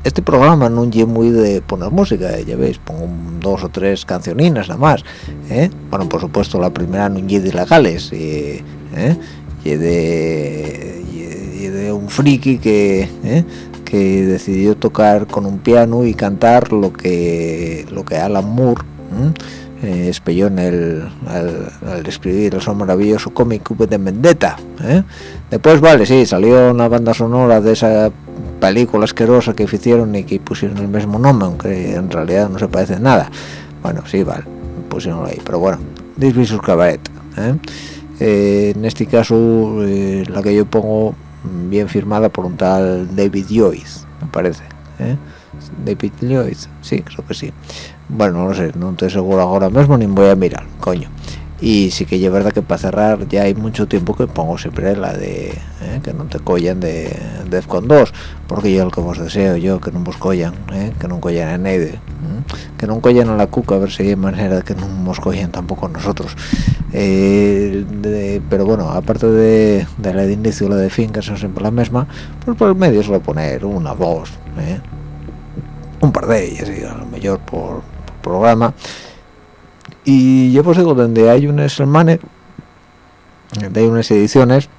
este programa no es muy de poner música ya veis pongo dos o tres cancioninas nada más ¿eh? bueno por supuesto la primera no es de ilegales y, ¿eh? y de de un friki que ¿eh? que decidió tocar con un piano y cantar lo que lo que Alan Moore eh, espelló en el, al, escribir el son maravilloso cómic de Vendetta ¿eh? después vale sí salió una banda sonora de esa película asquerosa que hicieron y que pusieron el mismo nombre aunque en realidad no se parece nada bueno sí vale pusieron ahí pero bueno Disvisus Cabaret ¿eh? en este caso la que yo pongo bien firmada por un tal David Joyce, me parece. ¿eh? David Joyce, sí, creo que sí. Bueno, no sé, no estoy seguro ahora mismo ni voy a mirar, coño. Y sí que es verdad que para cerrar ya hay mucho tiempo que pongo siempre la de ¿eh? que no te collan de Defcon 2, porque yo lo que os deseo, yo que no vos collan, ¿eh? que no collan a nadie, que no collan a la cuca, a ver si hay manera de que no nos collan tampoco nosotros. Eh, pero bueno, aparte de, la de inicio la de fin, que son siempre la misma, pues por el medio suelo poner una, dos, un par de ellas, a lo mejor por, programa. Y yo pues digo, donde hay unas hermanas, donde hay unas ediciones,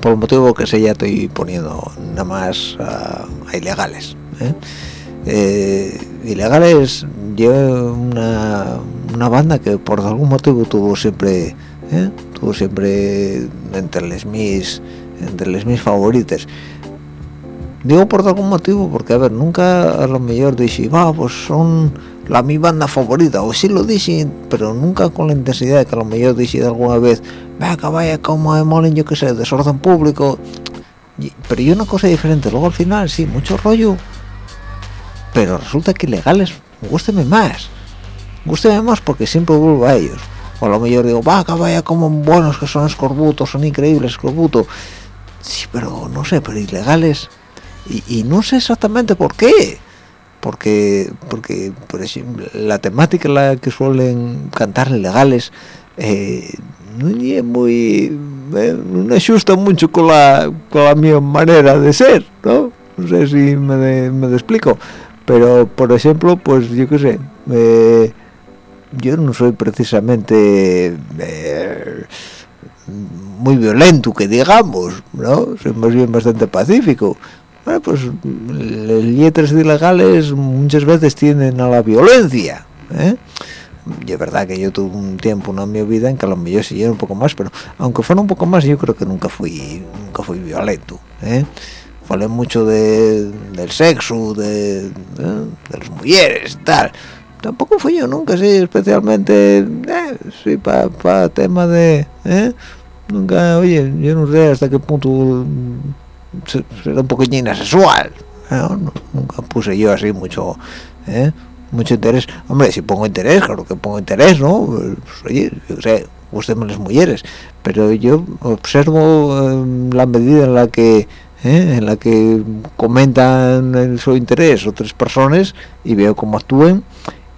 por el motivo que sé ya estoy poniendo nada más a, ilegales. ¿eh? Eh, ilegales lleva una, una banda que por algún motivo tuvo siempre ¿eh? tuvo siempre entre las mis entre mis favoritas digo por algún motivo porque a ver nunca a lo mejor dije va pues son la mi banda favorita o sí lo dije pero nunca con la intensidad que a lo mejor dije alguna vez venga vaya como de molen yo que sé desorden público pero yo una cosa diferente luego al final sí mucho rollo pero resulta que ilegales gústeme más gústeme más porque siempre vuelvo a ellos. O a lo mejor digo va vaya como buenos que son escorbutos son increíbles escorbuto sí pero no sé pero ilegales y, no sé exactamente por qué porque porque por ejemplo la temática la que suelen cantar ilegales eh, no es muy eh, no asusta mucho con la con la mi manera de ser no no sé si me, me explico pero por ejemplo pues yo qué sé eh, yo no soy precisamente eh, muy violento que digamos no soy más bien bastante pacífico bueno pues las letras ilegales muchas veces tienden a la violencia ¿eh? y es verdad que yo tuve un tiempo en mi vida en que a lo mejor sí un poco más pero aunque fuera un poco más yo creo que nunca fui nunca fui violento ¿eh? falé mucho de, del sexo, de, de, las mujeres tal. Tampoco fui yo nunca, sí, especialmente, eh, sí, para pa tema de, eh, nunca, oye, yo no sé hasta qué punto será un poquillín sexual, nunca puse yo así mucho, eh, mucho interés. Hombre, si pongo interés, claro que pongo interés, ¿no? Pues, oye, yo sé, gusten las mujeres, pero yo observo em, la medida en la que ¿eh? en la que comentan su interés otras personas y veo cómo actúen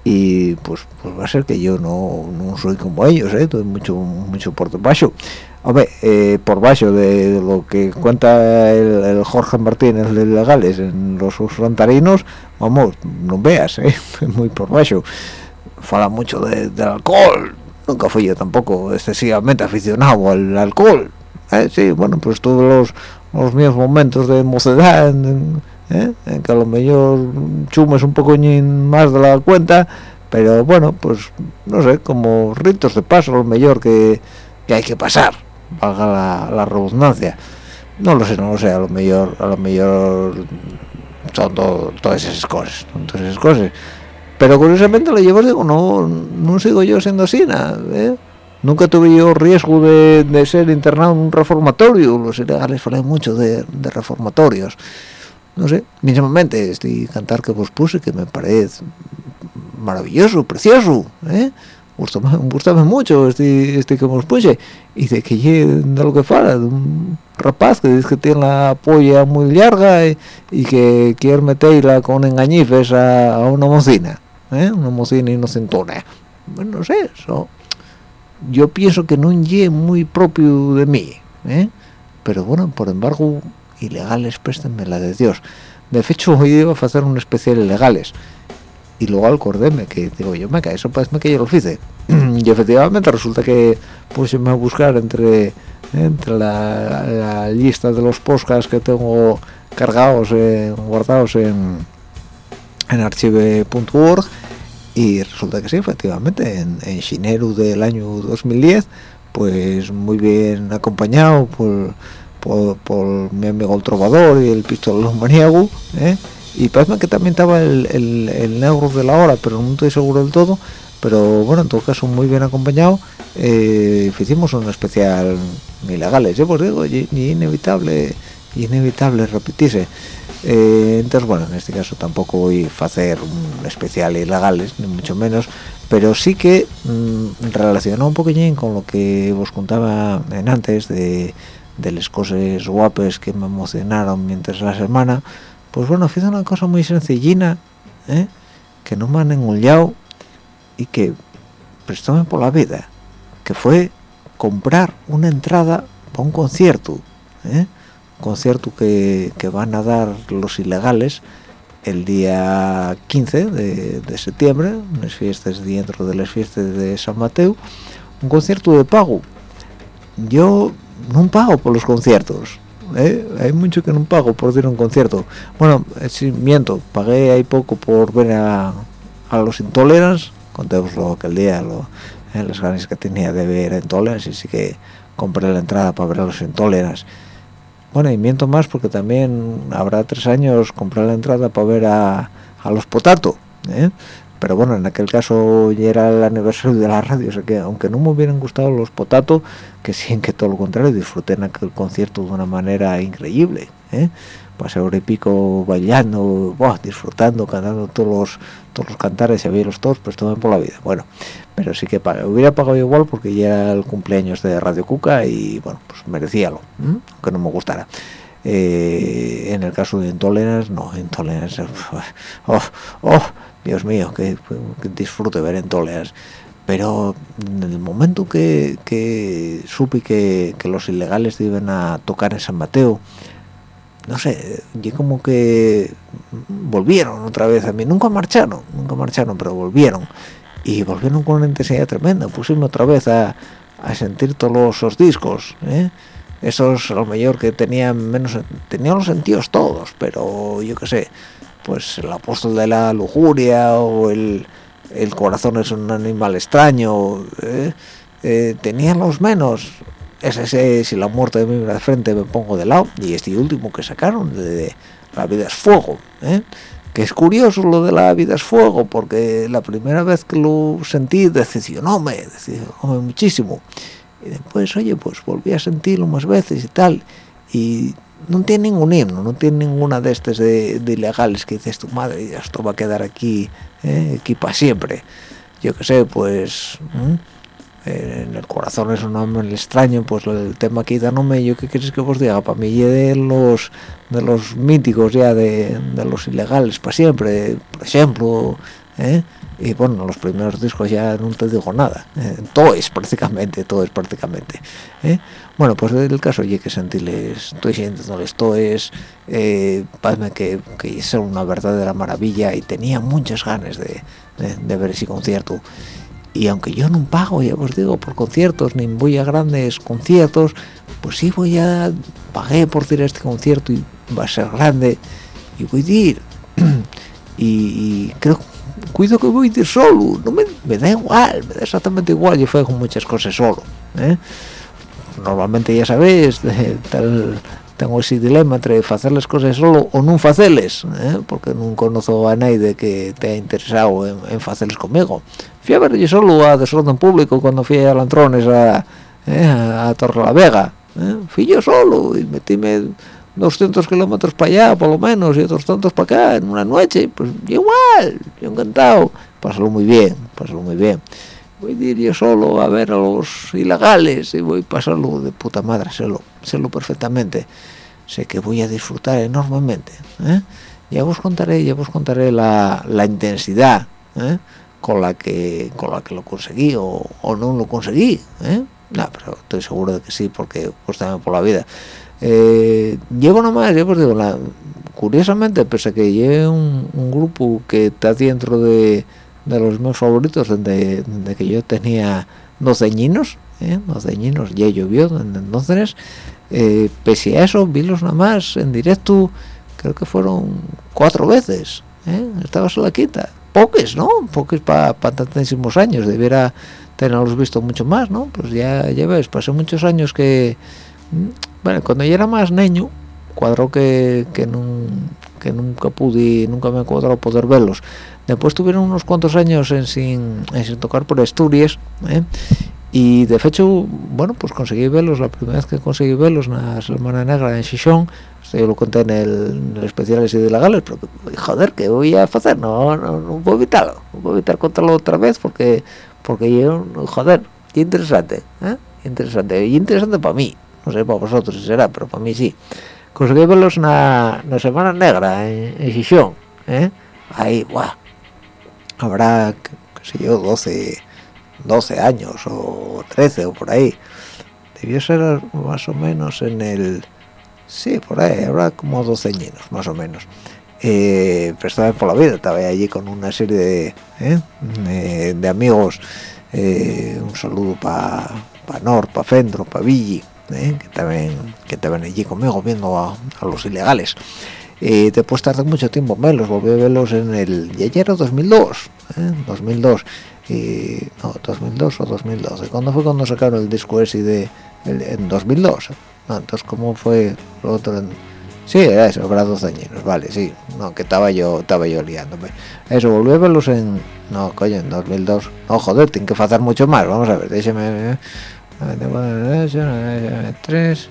y pues, pues va a ser que yo no, no soy como ellos ¿eh? mucho mucho por debajo Hombre, eh, por bajo de, lo que cuenta el, Jorge Martínez de Legales en los frontarinos, vamos, no veas, ¿eh? muy por bajo. Fala mucho de, del alcohol, nunca fui yo tampoco excesivamente aficionado al alcohol. ¿eh? Sí, bueno, pues todos los, los míos momentos de mocedad, en, ¿eh? que a lo mejor chumes un poco más de la cuenta, pero bueno, pues no sé, como ritos de paso, lo mejor que hay que pasar valga la, la, redundancia no lo sé no lo sé a lo mejor a lo mejor son todas esas cosas todas esas cosas pero curiosamente lo llevo digo no no sigo yo siendo así ¿eh? nunca tuve yo riesgo de, de, ser internado en un reformatorio los ilegales fueron mucho de, de, reformatorios no sé mismamente este cantar que vos puse que me parece maravilloso precioso ¿eh? Gustame, mucho este, este que nos puse y de que de lo que fala de un rapaz que dice que tiene la polla muy larga y, que quiere meterla con engañifes a, una mocina ¿eh? una mocina inocentona bueno no sé eso yo pienso que no es muy propio de mí ¿eh? pero bueno por embargo ilegales préstenme la de Dios de hecho hoy iba a hacer un especial ilegales y luego acordéme que digo yo me cae eso parece que yo lo hice y efectivamente resulta que puse a buscar entre entre la, lista de los podcasts que tengo cargados guardados en en archive.org y resulta que sí efectivamente en, en del año 2010 pues muy bien acompañado por, por, mi amigo el trovador y el pistolero maniago ¿eh? Y parece que también estaba el, el, negro de la hora pero no estoy seguro del todo. Pero bueno en todo caso muy bien acompañado. Eh, hicimos un especial ilegales yo pues digo y, inevitable inevitable repetirse. Eh, entonces bueno en este caso tampoco voy a hacer un especial ilegales ni mucho menos. Pero sí que mm, relacionado un poquillín con lo que vos contaba en antes de, de las cosas guapas que me emocionaron mientras la semana pues bueno, hice una cosa muy sencillina, ¿eh? que no me han engullado y que prestóme por la vida, que fue comprar una entrada para un concierto, ¿eh? concierto que, van a dar los ilegales el día 15 de, de septiembre, unas fiestas dentro de las fiestas de San Mateo, un concierto de pago. Yo no pago por los conciertos, ¿eh? hay mucho que no pago por ir a un concierto. Bueno eh, si miento pagué ahí poco por ver a, a los intolerans contemos lo que el día lo, eh, las ganas que tenía de ver a intolerans y sí que compré la entrada para ver a los intolerans bueno y miento más porque también habrá tres años compré la entrada para ver a, a los potato pero bueno en aquel caso ya era el aniversario de la radio o sea que aunque no me hubieran gustado los potato que sí que todo lo contrario disfruté en aquel concierto de una manera increíble ¿eh? pasé hora y pico bailando disfrutando cantando todos los todos los cantares y había los todos pues todo por la vida. Bueno pero sí que hubiera pagado igual porque ya era el cumpleaños de Radio Cuca y bueno pues merecíalo aunque no me gustara. Eh, en el caso de Intolerance no Intolerance oh, oh Dios mío, que, disfrute ver en Toleas. Pero en el momento que, que supe que, los ilegales iban a tocar en San Mateo, no sé, y como que volvieron otra vez a mí. Nunca marcharon, nunca marcharon, pero volvieron. Y volvieron con una intensidad tremenda. Pusimos otra vez a, sentir todos esos discos, ¿eh? esos a lo mejor que tenían menos tenían los sentidos todos pero yo qué sé pues el apóstol de la lujuria o el, el corazón es un animal extraño ¿eh? Eh, tenían los menos ese, si la muerte de mi de frente me pongo de lado y este último que sacaron de, la vida es fuego ¿eh? que es curioso lo de la vida es fuego porque la primera vez que lo sentí decepcionóme decepcionóme muchísimo y después oye pues volví a sentirlo más veces y tal y no tiene ningún himno, no tiene ninguna de estas de, ilegales que dices tu madre, esto va a quedar aquí, eh, aquí para siempre. Yo qué sé, pues en el corazón es un nombre extraño, pues el tema me yo qué quieres que os diga, para mí de los de los míticos ya de, los ilegales para siempre, por ejemplo, ¿eh? y bueno los primeros discos ya no te digo nada eh, todo es prácticamente todo es prácticamente. Bueno pues el caso oye que sentirles estoy sintiéndoles todo es eh, que, que es una verdadera maravilla y tenía muchas ganas de, de, ver ese concierto. Y aunque yo no pago ya os digo por conciertos ni voy a grandes conciertos pues sí voy a pagué por ir este concierto y va a ser grande. Y voy a ir. Y, creo cuido que voy a ir solo. No me, da igual me da exactamente igual. Yo fui con muchas cosas solo ¿eh? Normalmente ya sabéis tal, tengo ese dilema entre hacer las cosas solo o no hacerles ¿eh? porque no conozco a nadie que te haya interesado en, en hacerles conmigo fui a ver yo solo a desorden público cuando fui a Lantrones a, ¿eh? a Torre la Vega ¿eh? fui yo solo y metíme 200 kilómetros para allá por lo menos y otros tantos para acá en una noche pues igual yo encantado pasarlo muy bien pasarlo muy bien voy a ir yo solo a ver a los ilegales y voy a pasarlo de puta madre sélo, sélo perfectamente sé que voy a disfrutar enormemente ¿eh? ya os contaré ya os contaré la, la intensidad ¿eh? con la que con la que lo conseguí o, o no lo conseguí ¿eh? no, pero estoy seguro de que sí porque pues también por la vida eh, llevo nomás, pues digo, la, curiosamente, pese a que lleve un, un, grupo que está dentro de, de los meus favoritos, desde, desde, que yo tenía 12 añinos, ¿eh? 12 añinos, ya llovió, entonces, eh, pese a eso, vi los nomás en directo, creo que fueron cuatro veces, ¿eh? estaba la quinta, pocos, ¿no? Pocos para pa tantísimos años, debiera tenerlos visto mucho más, ¿no? Pues ya, ya ves, pasé muchos años que bueno, cuando yo era más niño, cuadro que, que, que nunca pude, nunca me cuadró poder verlos. Después tuvieron unos cuantos años en sin, en sin tocar por Asturias, ¿eh? y de hecho, bueno, pues conseguí verlos, la primera vez que conseguí verlos en la Semana Negra en Xixón, esto yo lo conté en el, en el especial de Legales, pero joder, ¿qué voy a hacer? No, no, no puedo evitarlo, no puedo evitar contarlo otra vez porque, porque yo, joder, qué interesante, ¿eh? interesante, y interesante para mí, no sé para vosotros si será, pero para mí sí. Conseguí verlos en la Semana Negra, en, en Xixón, ¿eh? Ahí, guau, habrá, qué sé yo, 12, 12 años o 13 o por ahí. Debió ser más o menos en el... Sí, por ahí, habrá como 12 años, más o menos. Eh, pero estaba por la vida, estaba allí con una serie de, ¿eh? de amigos. Eh, un saludo para pa Nor, para Fendro, para Villi, ¿eh? que también que ven allí conmigo viendo a, a los ilegales. Eh, después tardé mucho tiempo en verlos volví a verlos en el ya era 2002 ¿eh? 2002 y, no 2002 o 2012 ¿cuándo fue cuando sacaron el disco ese de en 2002 no, entonces cómo fue lo otro en, sí era eso habrá 12 años vale sí. No que estaba yo estaba yo liándome. Eso volví a verlos en no coño en 2002 no joder tengo que hacer mucho más vamos a ver déjeme tres.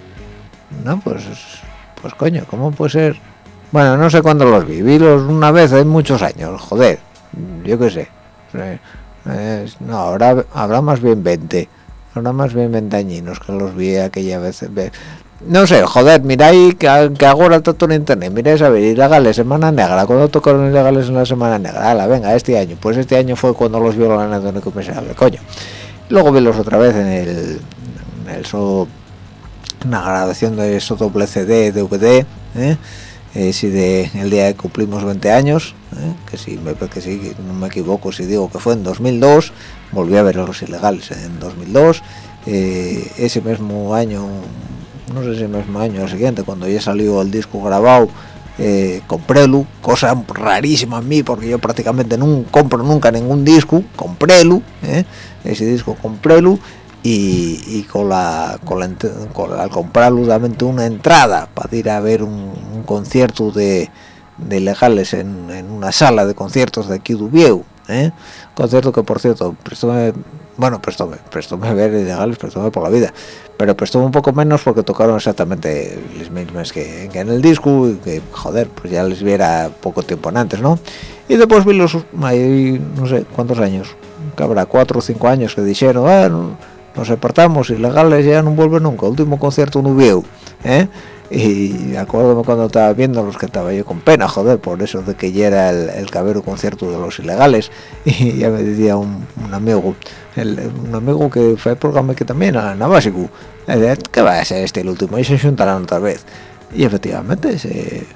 No pues pues coño cómo puede ser bueno no sé cuándo los vi. Vi los una vez hay muchos años joder yo qué sé. Eh, no ahora habrá más bien 20 habrá más bien 20 añinos que los vi aquella vez no sé, joder, miráis que, que ahora todo en internet, miráis a ver, ilegales, Semana Negra, cuando tocaron ilegales en la Semana Negra, la venga, este año, pues este año fue cuando los vio la Anatómico Miserable, coño luego verlos otra vez en el, en el una grabación de eso doble CD DVD ¿eh? si de el día que cumplimos 20 años ¿eh? que si que si no me equivoco si digo que fue en 2002 volví a ver los ilegales en 2002 eh, ese mismo año no sé si el mismo año o siguiente cuando ya salió el disco grabado eh, comprélo, cosa rarísima en mí porque yo prácticamente no compro nunca ningún disco, comprélo, eh, ese disco comprélo y, y, con la, con la al comprarlo dame una entrada para ir a ver un, concierto de, de legales en, en, una sala de conciertos de aquí Dubieu, ¿eh? concierto que por cierto bueno prestóme, prestóme a ver ilegales, prestóme por la vida. Pero prestóme un poco menos porque tocaron exactamente las mismas que, en el disco y que joder pues ya les viera poco tiempo antes no y después vi los ahí no sé cuántos años que habrá cuatro o cinco años que dijeron ah, nos separamos ilegales ya no vuelve nunca. Último concierto no vio ¿eh? y acuérdame cuando estaba viendo los que estaba yo con pena joder por eso de que ya era el, el cabero concierto de los ilegales. Y ya me decía un, amigo un amigo que fue programa que también a Navasicu que va a ser este el último y se juntarán otra vez. Y efectivamente se ¿eh?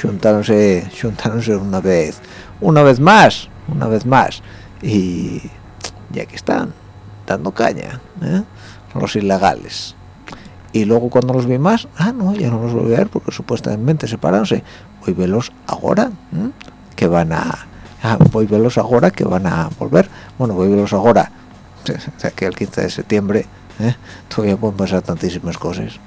juntaronse juntaronse una vez una vez más una vez más. Y ya que están dando caña ¿eh? los ilegales y luego cuando los vi más ah no ya no los voy a ver porque supuestamente separándose voy a verlos ahora ¿eh? que van a ah, voy a verlos ahora que van a volver bueno voy a verlos ahora o sea que el 15 de septiembre ¿eh? todavía pueden pasar tantísimas cosas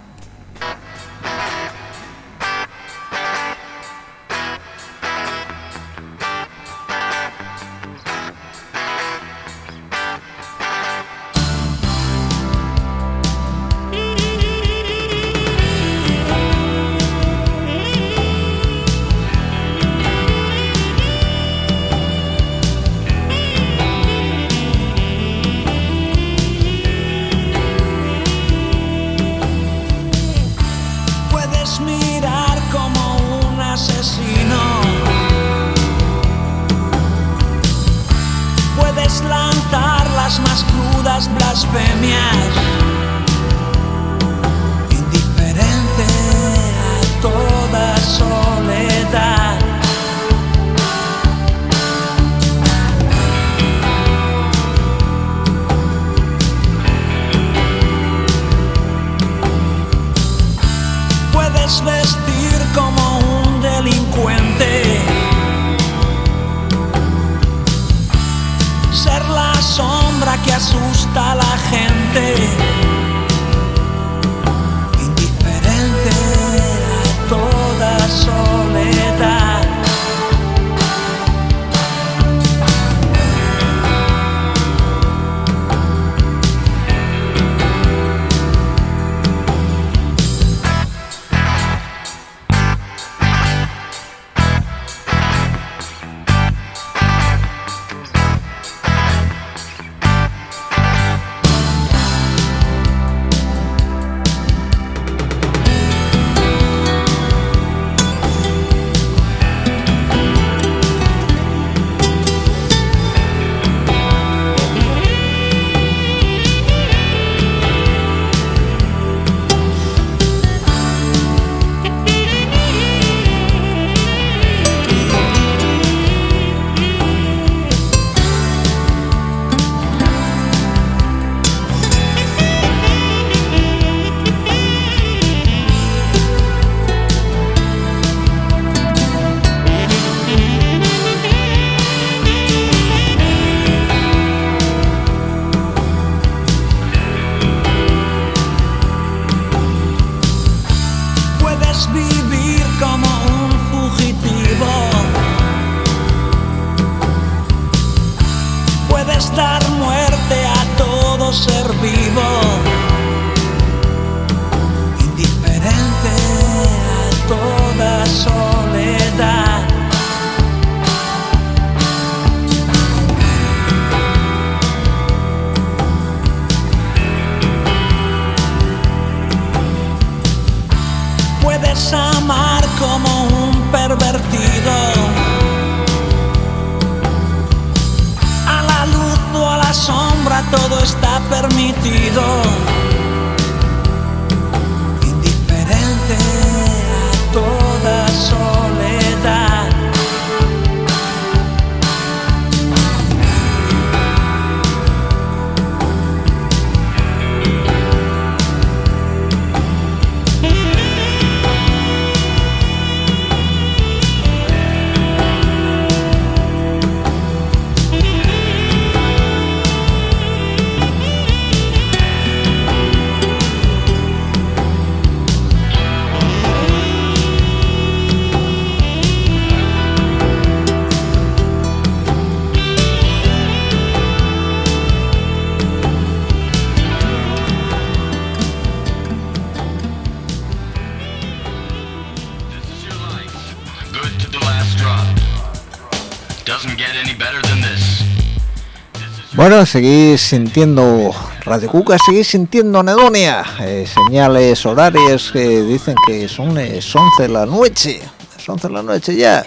Bueno, seguís sintiendo Radio Cuca sigue sintiendo anedonia. Eh, señales horarias que dicen que son las 11 de la noche. Las 11 de la noche ya.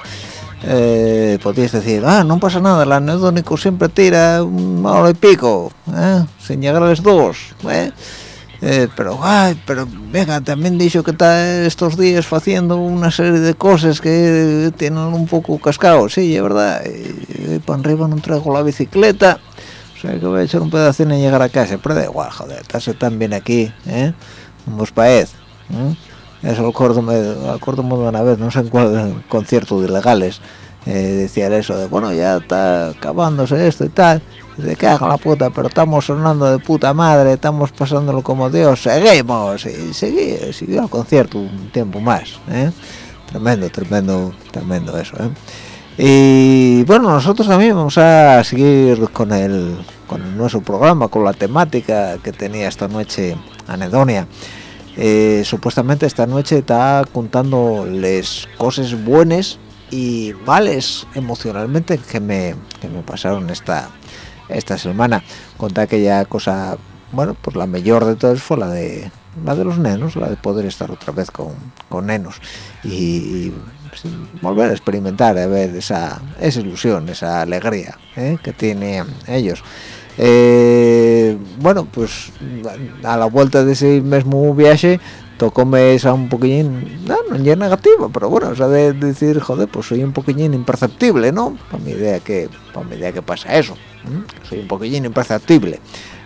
Eh, podrías decir, ah, no pasa nada, el anedónico siempre tira una hora y pico, ¿eh? sin llegar a las dos. ¿eh? Eh, pero ay, pero venga, también dicho que está estos días haciendo una serie de cosas que tienen un poco cascado, sí, es verdad. Y, para arriba no traigo la bicicleta, o sea que voy a echar un pedacín y llegar a casa, pero da igual, joder, estás tan bien aquí, ¿eh? Vos paez, ¿eh? Eso acuérdome, acuérdome de una vez, no sé en cuál concierto de ilegales, eh, eso de, bueno, ya está acabándose esto y tal, de haga la puta, pero estamos sonando de puta madre, estamos pasándolo como Dios, seguimos, y seguí, siguió el concierto un tiempo más, ¿eh? Tremendo, tremendo, tremendo eso, ¿eh? Y bueno, nosotros también vamos a seguir con el, con nuestro programa, con la temática que tenía esta noche Anedonia. Eh, supuestamente esta noche está contando las cosas buenas y males emocionalmente que me, que me pasaron esta esta semana contar aquella cosa bueno pues la mayor de todas fue la de la de los nenos la de poder estar otra vez con, con nenos y, sí, volver a experimentar a ver esa, esa ilusión esa alegría ¿eh? que tienen ellos. Eh, bueno pues a la vuelta de ese mismo viaje tocóme esa un poquillín no, no es negativa pero bueno o sea de, decir joder pues soy un poquillín imperceptible no para mi idea que para mi idea que pasa eso soy un poquillín imperceptible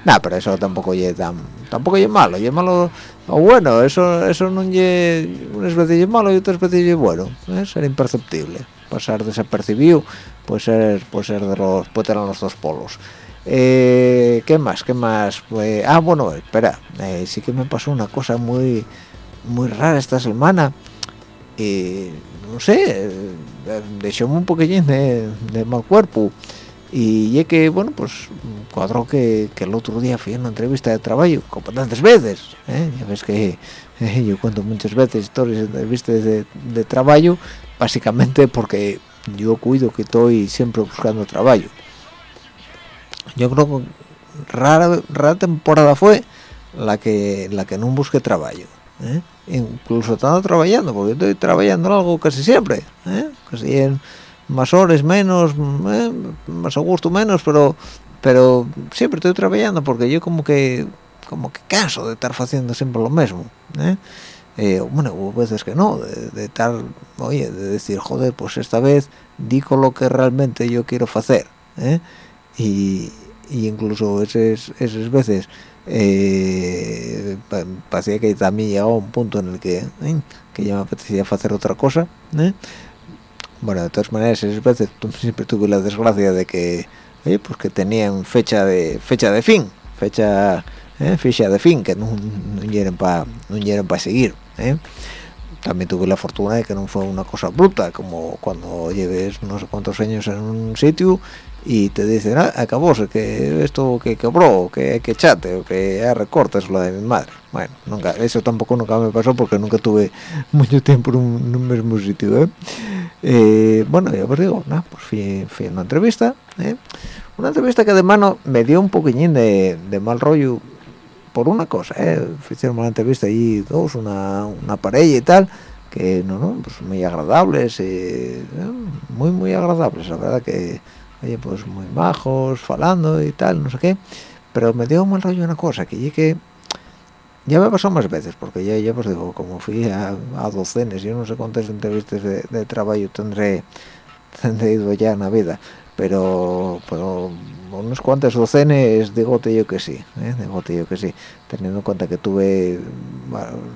nada pero eso tampoco es tan tampoco es malo es malo o bueno eso eso no es unas veces es malo y otras veces es bueno ¿eh? ser imperceptible pasar desapercibido puede ser puede ser de los puede tener los dos polos eh, ¿Qué más? ¿Qué más? Pues, ah, bueno, espera, eh, sí que me pasó una cosa muy muy rara esta semana. y no sé, eh, dejóme un poquillín de, de, mal cuerpo. Y es que, bueno, pues cuadró que, que, el otro día fui a una entrevista de trabajo, como tantas veces. ¿eh? Ya ves que eh, yo cuento muchas veces historias de entrevistas de, de trabajo, básicamente porque yo cuido que estoy siempre buscando trabajo yo creo que rara, rara temporada fue la que la que no busqué trabajo ¿eh? incluso estando trabajando porque estoy trabajando en algo casi siempre ¿eh? casi en más horas menos ¿eh? más a gusto menos pero pero siempre estoy trabajando porque yo como que como que canso de estar haciendo siempre lo mismo ¿eh? Eh, bueno hubo veces que no de, de, estar oye de decir joder pues esta vez digo lo que realmente yo quiero hacer ¿eh? y, y, incluso esas, esas veces eh, parecía que también llegaba un punto en el que, eh, que ya me apetecía hacer otra cosa ¿eh? Bueno de todas maneras esas veces siempre tuve la desgracia de que oye pues que tenían fecha de fecha de fin fecha ¿eh? fecha de fin que no no para no para seguir ¿eh? también tuve la fortuna de que no fue una cosa bruta como cuando lleves no sé cuántos años en un sitio y te dicen ah, acabóse que esto que quebró que hay que echate o que hay recortes lo de mi madre bueno nunca eso tampoco nunca me pasó porque nunca tuve mucho tiempo en un, en un mismo sitio ¿eh? Eh, bueno ya os digo nah, pues fui, fui una entrevista ¿eh? una entrevista que de mano me dio un poquillín de, de mal rollo por una cosa ¿eh? hicieron una entrevista allí dos una, una pareja y tal que no no pues muy agradables eh, muy muy agradables la verdad que oye, pues muy majos, falando y tal, no sé qué, pero me dio mal rollo una cosa, que que ya me pasó más veces, porque ya, ya pues digo, como fui a, a docenas, yo no sé cuántas entrevistas de, de trabajo tendré, tendré ido ya en la vida, pero, pero unos cuantos docenes digo yo que sí, ¿eh? digo yo que sí, teniendo en cuenta que tuve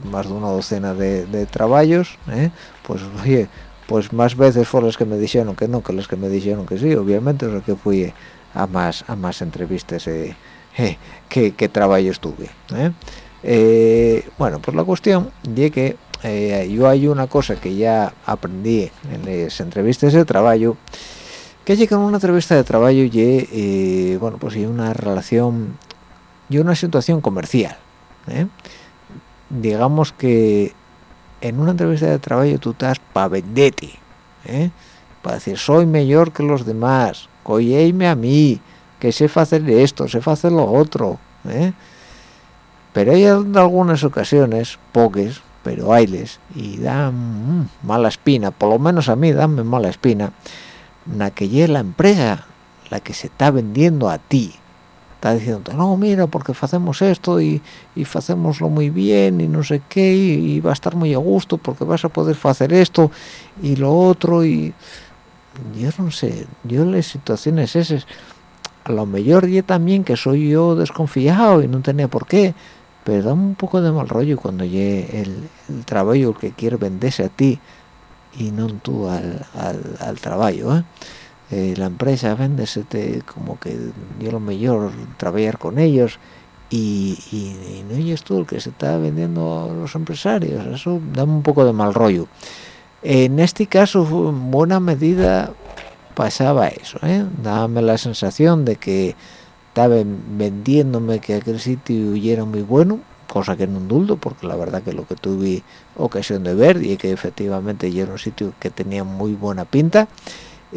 más de una docena de, de trabajos, ¿eh? pues oye, pues más veces fueron las que me dijeron que no que las que me dijeron que sí obviamente o sea que fui a más a más entrevistas eh, eh, que, que trabajo estuve ¿eh? Eh, bueno pues la cuestión es que yo hay una cosa que ya aprendí en las entrevistas de trabajo que llega en una entrevista de trabajo y bueno pues hay una relación y una situación comercial digamos que en una entrevista de trabajo tú estás para venderte, ¿eh? para decir soy mejor que los demás, cólleme a mí, que sé hacer esto, sé hacer lo otro, ¿eh? pero hay algunas ocasiones pocas pero hayles y dan mm, mala espina por lo menos a mí dame mala espina la que la empresa la que se está vendiendo a ti está diciendo no mira porque hacemos esto y, y hacemoslo muy bien y no sé qué y, y va a estar muy a gusto porque vas a poder hacer esto y lo otro y yo no sé yo las situaciones esas a lo mejor yo también que soy yo desconfiado y no tenía por qué pero da un poco de mal rollo cuando llegue el, el trabajo que quiere venderse a ti y no tú al, al, al trabajo ¿eh? Eh, la empresa véndese como que yo lo mejor trabajar con ellos y, y, y no eres tú el que se está vendiendo a los empresarios eso da un poco de mal rollo en este caso en buena medida pasaba eso ¿eh? dame la sensación de que estaba vendiéndome que aquel sitio era muy bueno cosa que no duldo porque la verdad que lo que tuve ocasión de ver y que efectivamente era un sitio que tenía muy buena pinta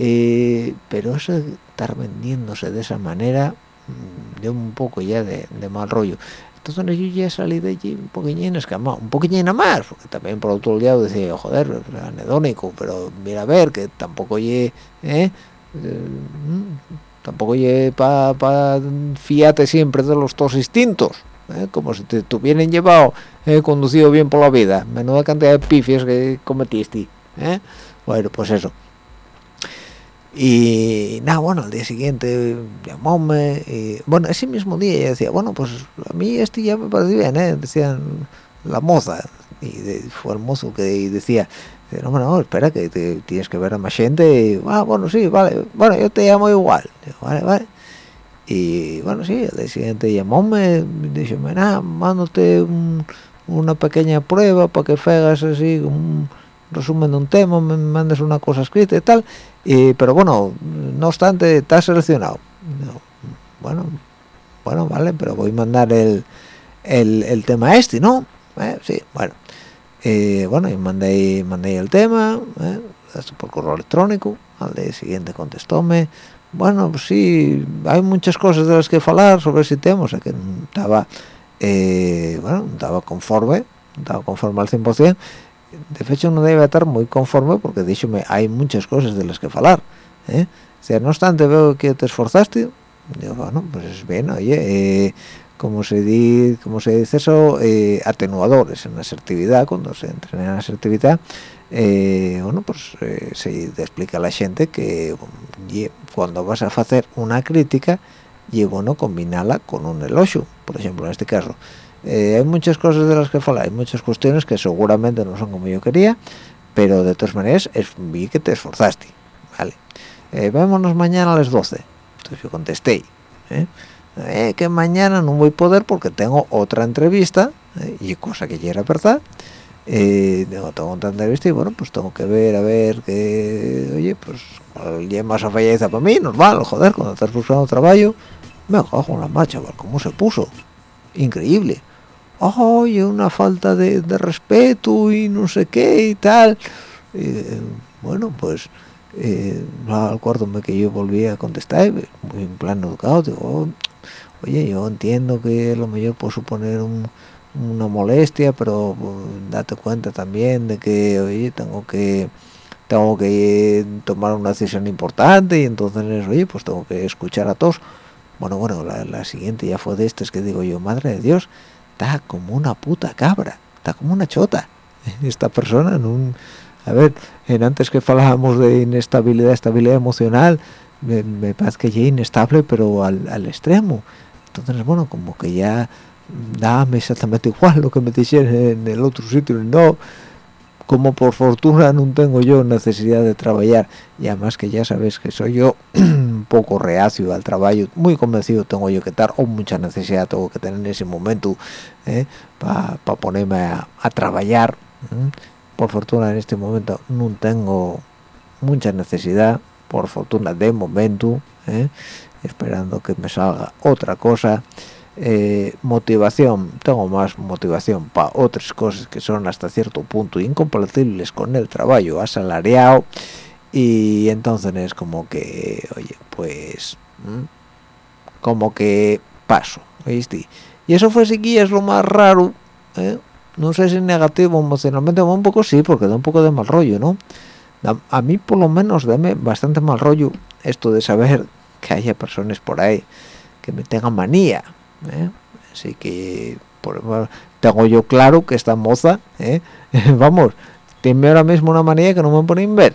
eh, pero eso de estar vendiéndose de esa manera mm, dio un poco ya de, de, mal rollo entonces yo ya salí de allí un poquillín escamado un poquillín más porque también por otro lado decía joder anedónico pero mira a ver que tampoco ye ¿eh? tampoco ye para pa fiate siempre de los dos instintos ¿eh? como si te tuvieran llevado eh, conducido bien por la vida menuda cantidad de pifias que cometiste ¿eh? bueno pues eso y nada bueno al día siguiente llamóme y, bueno ese mismo día ella decía bueno pues a mí este ya me parece bien ¿eh? decían la moza y de, fue el mozo que decía no, no, espera que te, tienes que ver a más gente y, ah, bueno, sí, vale, bueno, yo te llamo igual vale, vale y bueno, sí, el día siguiente llamóme dice, nada, mándote un, una pequeña prueba para que hagas así resumen de un tema, me mandes una cosa escrita y tal y, pero bueno, no obstante, estás seleccionado. Bueno, bueno, vale, pero voy a mandar el, el, el tema este, ¿no? Eh, sí, bueno. Eh, bueno, y mandé, mandé el tema, eh, por correo electrónico, al día siguiente contestóme, bueno, pues sí, hay muchas cosas de las que hablar sobre ese tema, o sea que estaba, eh, bueno, estaba conforme, estaba conforme al 100%, de hecho no debe estar muy conforme porque díxome hay muchas cosas de las que hablar ¿eh? sea, no obstante veo que te esforzaste digo, bueno pues es bien oye eh, como se di, como se dice eso eh, atenuadores en asertividad cuando se entrena en asertividad eh, bueno pues eh, se explica a la gente que cuando vas a hacer una crítica y bueno combinarla con un elogio por ejemplo en este caso eh, hay muchas cosas de las que hablar, hay muchas cuestiones que seguramente no son como yo quería, pero de todas maneras es, vi que te esforzaste, ¿vale? Eh, vémonos mañana a las 12. Entonces yo contesté, ¿eh? Eh, que mañana no voy a poder porque tengo otra entrevista, ¿eh? y cosa que ya era verdad, tengo, tengo otra entrevista y bueno, pues tengo que ver, a ver, que, oye, pues, ya más falleza para mí, normal, joder, cuando estás buscando trabajo, me cojo una marcha, cómo se puso, increíble oye, una falta de, de, respeto y no sé qué y tal. Eh, bueno, pues eh, acuérdome que yo volví a contestar, muy en plan educado, digo, oye, yo entiendo que lo mejor puede suponer un, una molestia, pero pues, date cuenta también de que, oye, tengo que tengo que tomar una decisión importante y entonces, oye, pues tengo que escuchar a todos. Bueno, bueno, la, la siguiente ya fue de estas que digo yo, madre de Dios, está como una puta cabra, está como una chota. Esta persona, a ver, en antes que hablábamos de inestabilidad, estabilidad emocional, me, parece que ya inestable, pero al, al, extremo. Entonces, bueno, como que ya dame exactamente igual lo que me dijeron en el otro sitio, no, como por fortuna no tengo yo necesidad de trabajar y además que ya sabes que soy yo un poco reacio al trabajo muy convencido tengo yo que estar o mucha necesidad tengo que tener en ese momento ¿eh? para pa ponerme a, trabajar por fortuna en este momento no tengo mucha necesidad por fortuna de momento ¿eh? esperando que me salga otra cosa eh, motivación, tengo más motivación para otras cosas que son hasta cierto punto incompatibles con el trabajo asalariado y entonces es como que, oye, pues, como que paso, ¿oíste? y eso fue sí es lo más raro ¿eh? no sé si negativo emocionalmente un poco sí porque da un poco de mal rollo no a mí por lo menos dame bastante mal rollo esto de saber que haya personas por ahí que me tengan manía ¿eh? así que por, tengo yo claro que esta moza ¿eh? vamos tiene ahora mismo una manía que no me ponen ver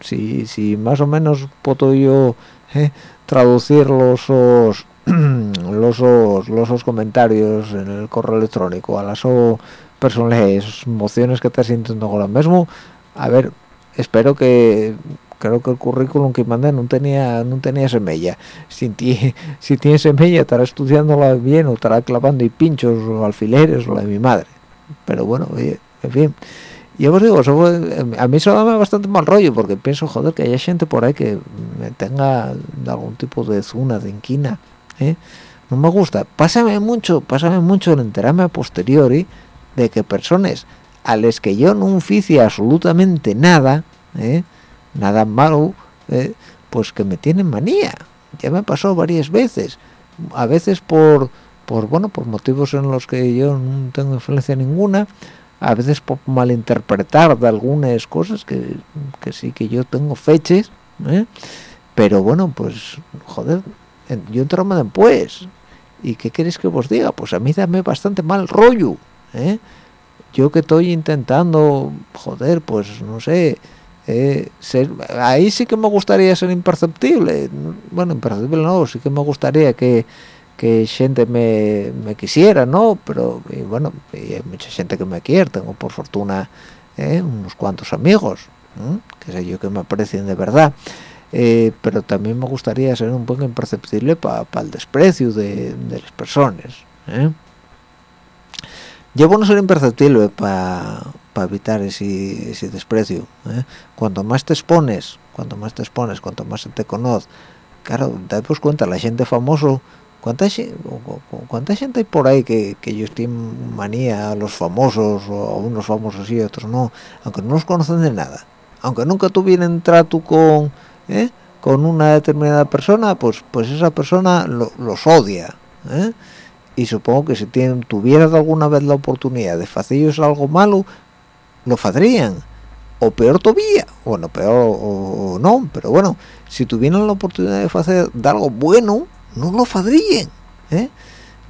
si, si más o menos puedo yo ¿eh? traducir los os- los os- los os comentarios en el correo electrónico a las o personales emociones que estás sintiendo ahora mismo a ver espero que creo que el currículum que mandé no tenía no tenía semilla si, ti- si tiene semilla estará estudiándola bien o estará clavando y pinchos o alfileres o la de mi madre pero bueno oye en fin yo os digo, fue- a mí eso da bastante mal rollo porque pienso, joder, que haya gente por ahí que me tenga algún tipo de zuna, de inquina, ¿eh? No me gusta. Pásame mucho, pásame mucho en enterarme a posteriori de que personas a las que yo no oficie absolutamente nada, ¿eh? Nada malo, ¿eh? pues que me tienen manía. Ya me pasó varias veces. A veces por, por, bueno, por motivos en los que yo no tengo influencia ninguna, a veces por malinterpretar de algunas cosas que, que sí que yo tengo feches ¿eh? pero bueno pues joder yo entro después y qué queréis que os diga pues a mí dame bastante mal rollo ¿eh? yo que estoy intentando joder pues no sé eh, ser ahí sí que me gustaría ser imperceptible bueno imperceptible no sí que me gustaría que que gente me, me quisiera, ¿no? Pero y bueno, y hay mucha gente que me quiere, tengo por fortuna ¿eh? unos cuantos amigos, ¿eh? que sé yo que me aprecian de verdad. Eh, pero también me gustaría ser un poco imperceptible para el desprecio de, de las personas. ¿eh? Llevo no ser imperceptible para evitar ese, ese desprecio. ¿eh? Cuanto más te expones, cuanto más te expones, cuanto más te conoce, claro, daos cuenta, la gente famoso, ¿cuánta, cuánta gente hay por ahí que, que ellos tienen manía a los famosos, o a unos famosos y otros no, aunque no los conocen de nada, aunque nunca tuvieran trato con, ¿eh? con una determinada persona, pues pues esa persona lo- los odia, ¿eh? y supongo que si tienen, tuvieran alguna vez la oportunidad de hacer ellos algo malo, lo harían o peor todavía bueno peor o, no pero bueno si tuvieran la oportunidad de hacer de algo bueno no lo harían ¿eh?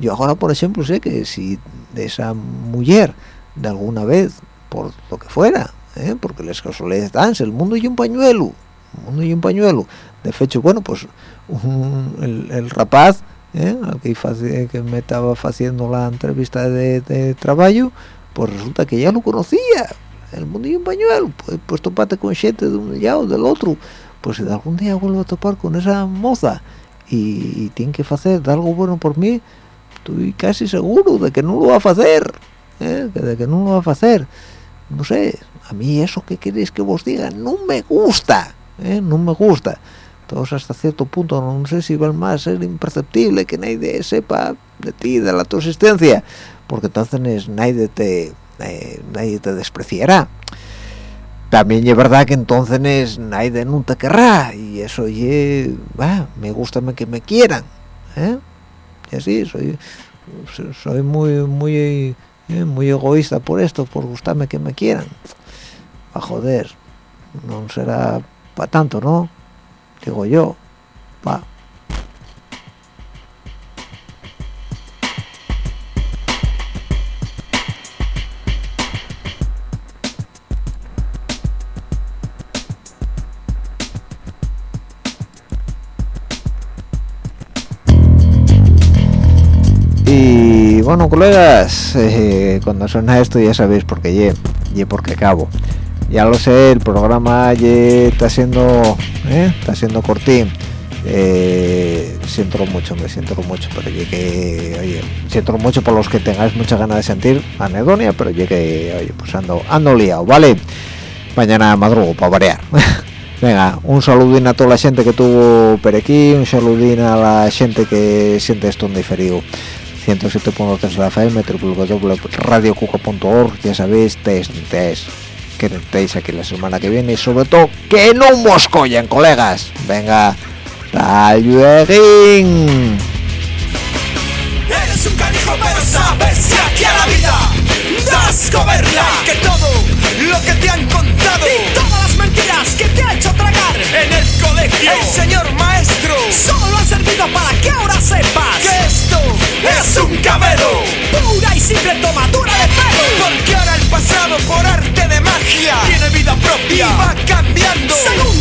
yo ahora por ejemplo sé que si esa mujer de alguna vez por lo que fuera ¿eh? porque les casualidades dan el mundo y un pañuelo el mundo y un pañuelo de hecho bueno pues un- el, rapaz ¿eh? al que, me estaba haciendo la entrevista de, de trabajo pues resulta que ya lo conocía el mundo y un pañuelo pues, pues topate con gente de un lado del otro pues si algún día vuelvo a topar con esa moza y, y tiene que hacer algo bueno por mí estoy casi seguro de que no lo va a hacer ¿eh? de que no lo va a hacer no sé a mí eso que queréis que vos diga no me gusta ¿eh? no me gusta todos hasta cierto punto no sé si van más a ser imperceptible que nadie sepa de ti de la tu existencia porque entonces nadie te nadie te despreciará. También es verdad que entonces nadie nunca te querrá y eso ye, va, me gusta que me quieran ¿eh? y así soy so- soy muy muy eh, muy egoísta por esto por gustarme que me quieran. A joder no será para tanto no digo yo va bueno, colegas, eh, cuando suena esto ya sabéis por qué ye, ye porque acabo. Ya lo sé, el programa ye está siendo, eh, está siendo cortín. Eh, siento mucho, me siento mucho, pero que, oye, siento mucho por los que tengáis mucha ganas de sentir anedonia, pero que, oye, pues ando, ando liado, ¿vale? Mañana madrugo para variar. Venga, un saludín a toda la gente que tuvo por aquí, un saludín a la gente que siente esto en diferido. 107.3 de la FM, www.radiocuca.org, ya sabéis, test, test, que tentéis aquí la semana que viene y sobre todo que no moscollen, colegas. Venga, tal ayuden. Eres un canijo, pero sabes que aquí a la vida das coberla. Que todo lo que te han contado y todas las mentiras que te ha hecho tragar en el colegio, el señor maestro, solo ha servido para que ahora sepas que es es un cabelo. Pura y simple tomadura de pelo. Porque ahora el pasado por arte de magia tiene vida propia y va cambiando. Según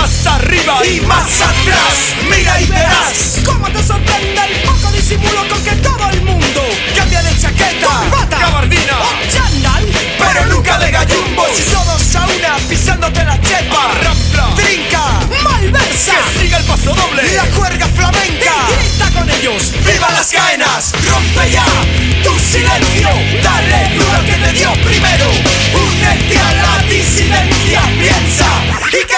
más arriba y más atrás. Mira y verás. Cómo te sorprende el poco disimulo con que todo el mundo cambia de chaqueta, corbata, gabardina o. Pero nunca de gallumbos. Y todos a una pisándote la chepa. Rampla. Trinca. Malversa. Que siga el paso doble. La cuerga flamenca. Y grita con ellos. ¡Viva las caenas! ¡Rompe ya tu silencio! ¡Dale duro que te dio primero! ¡Únete a la disidencia! ¡Piensa! ¡Y que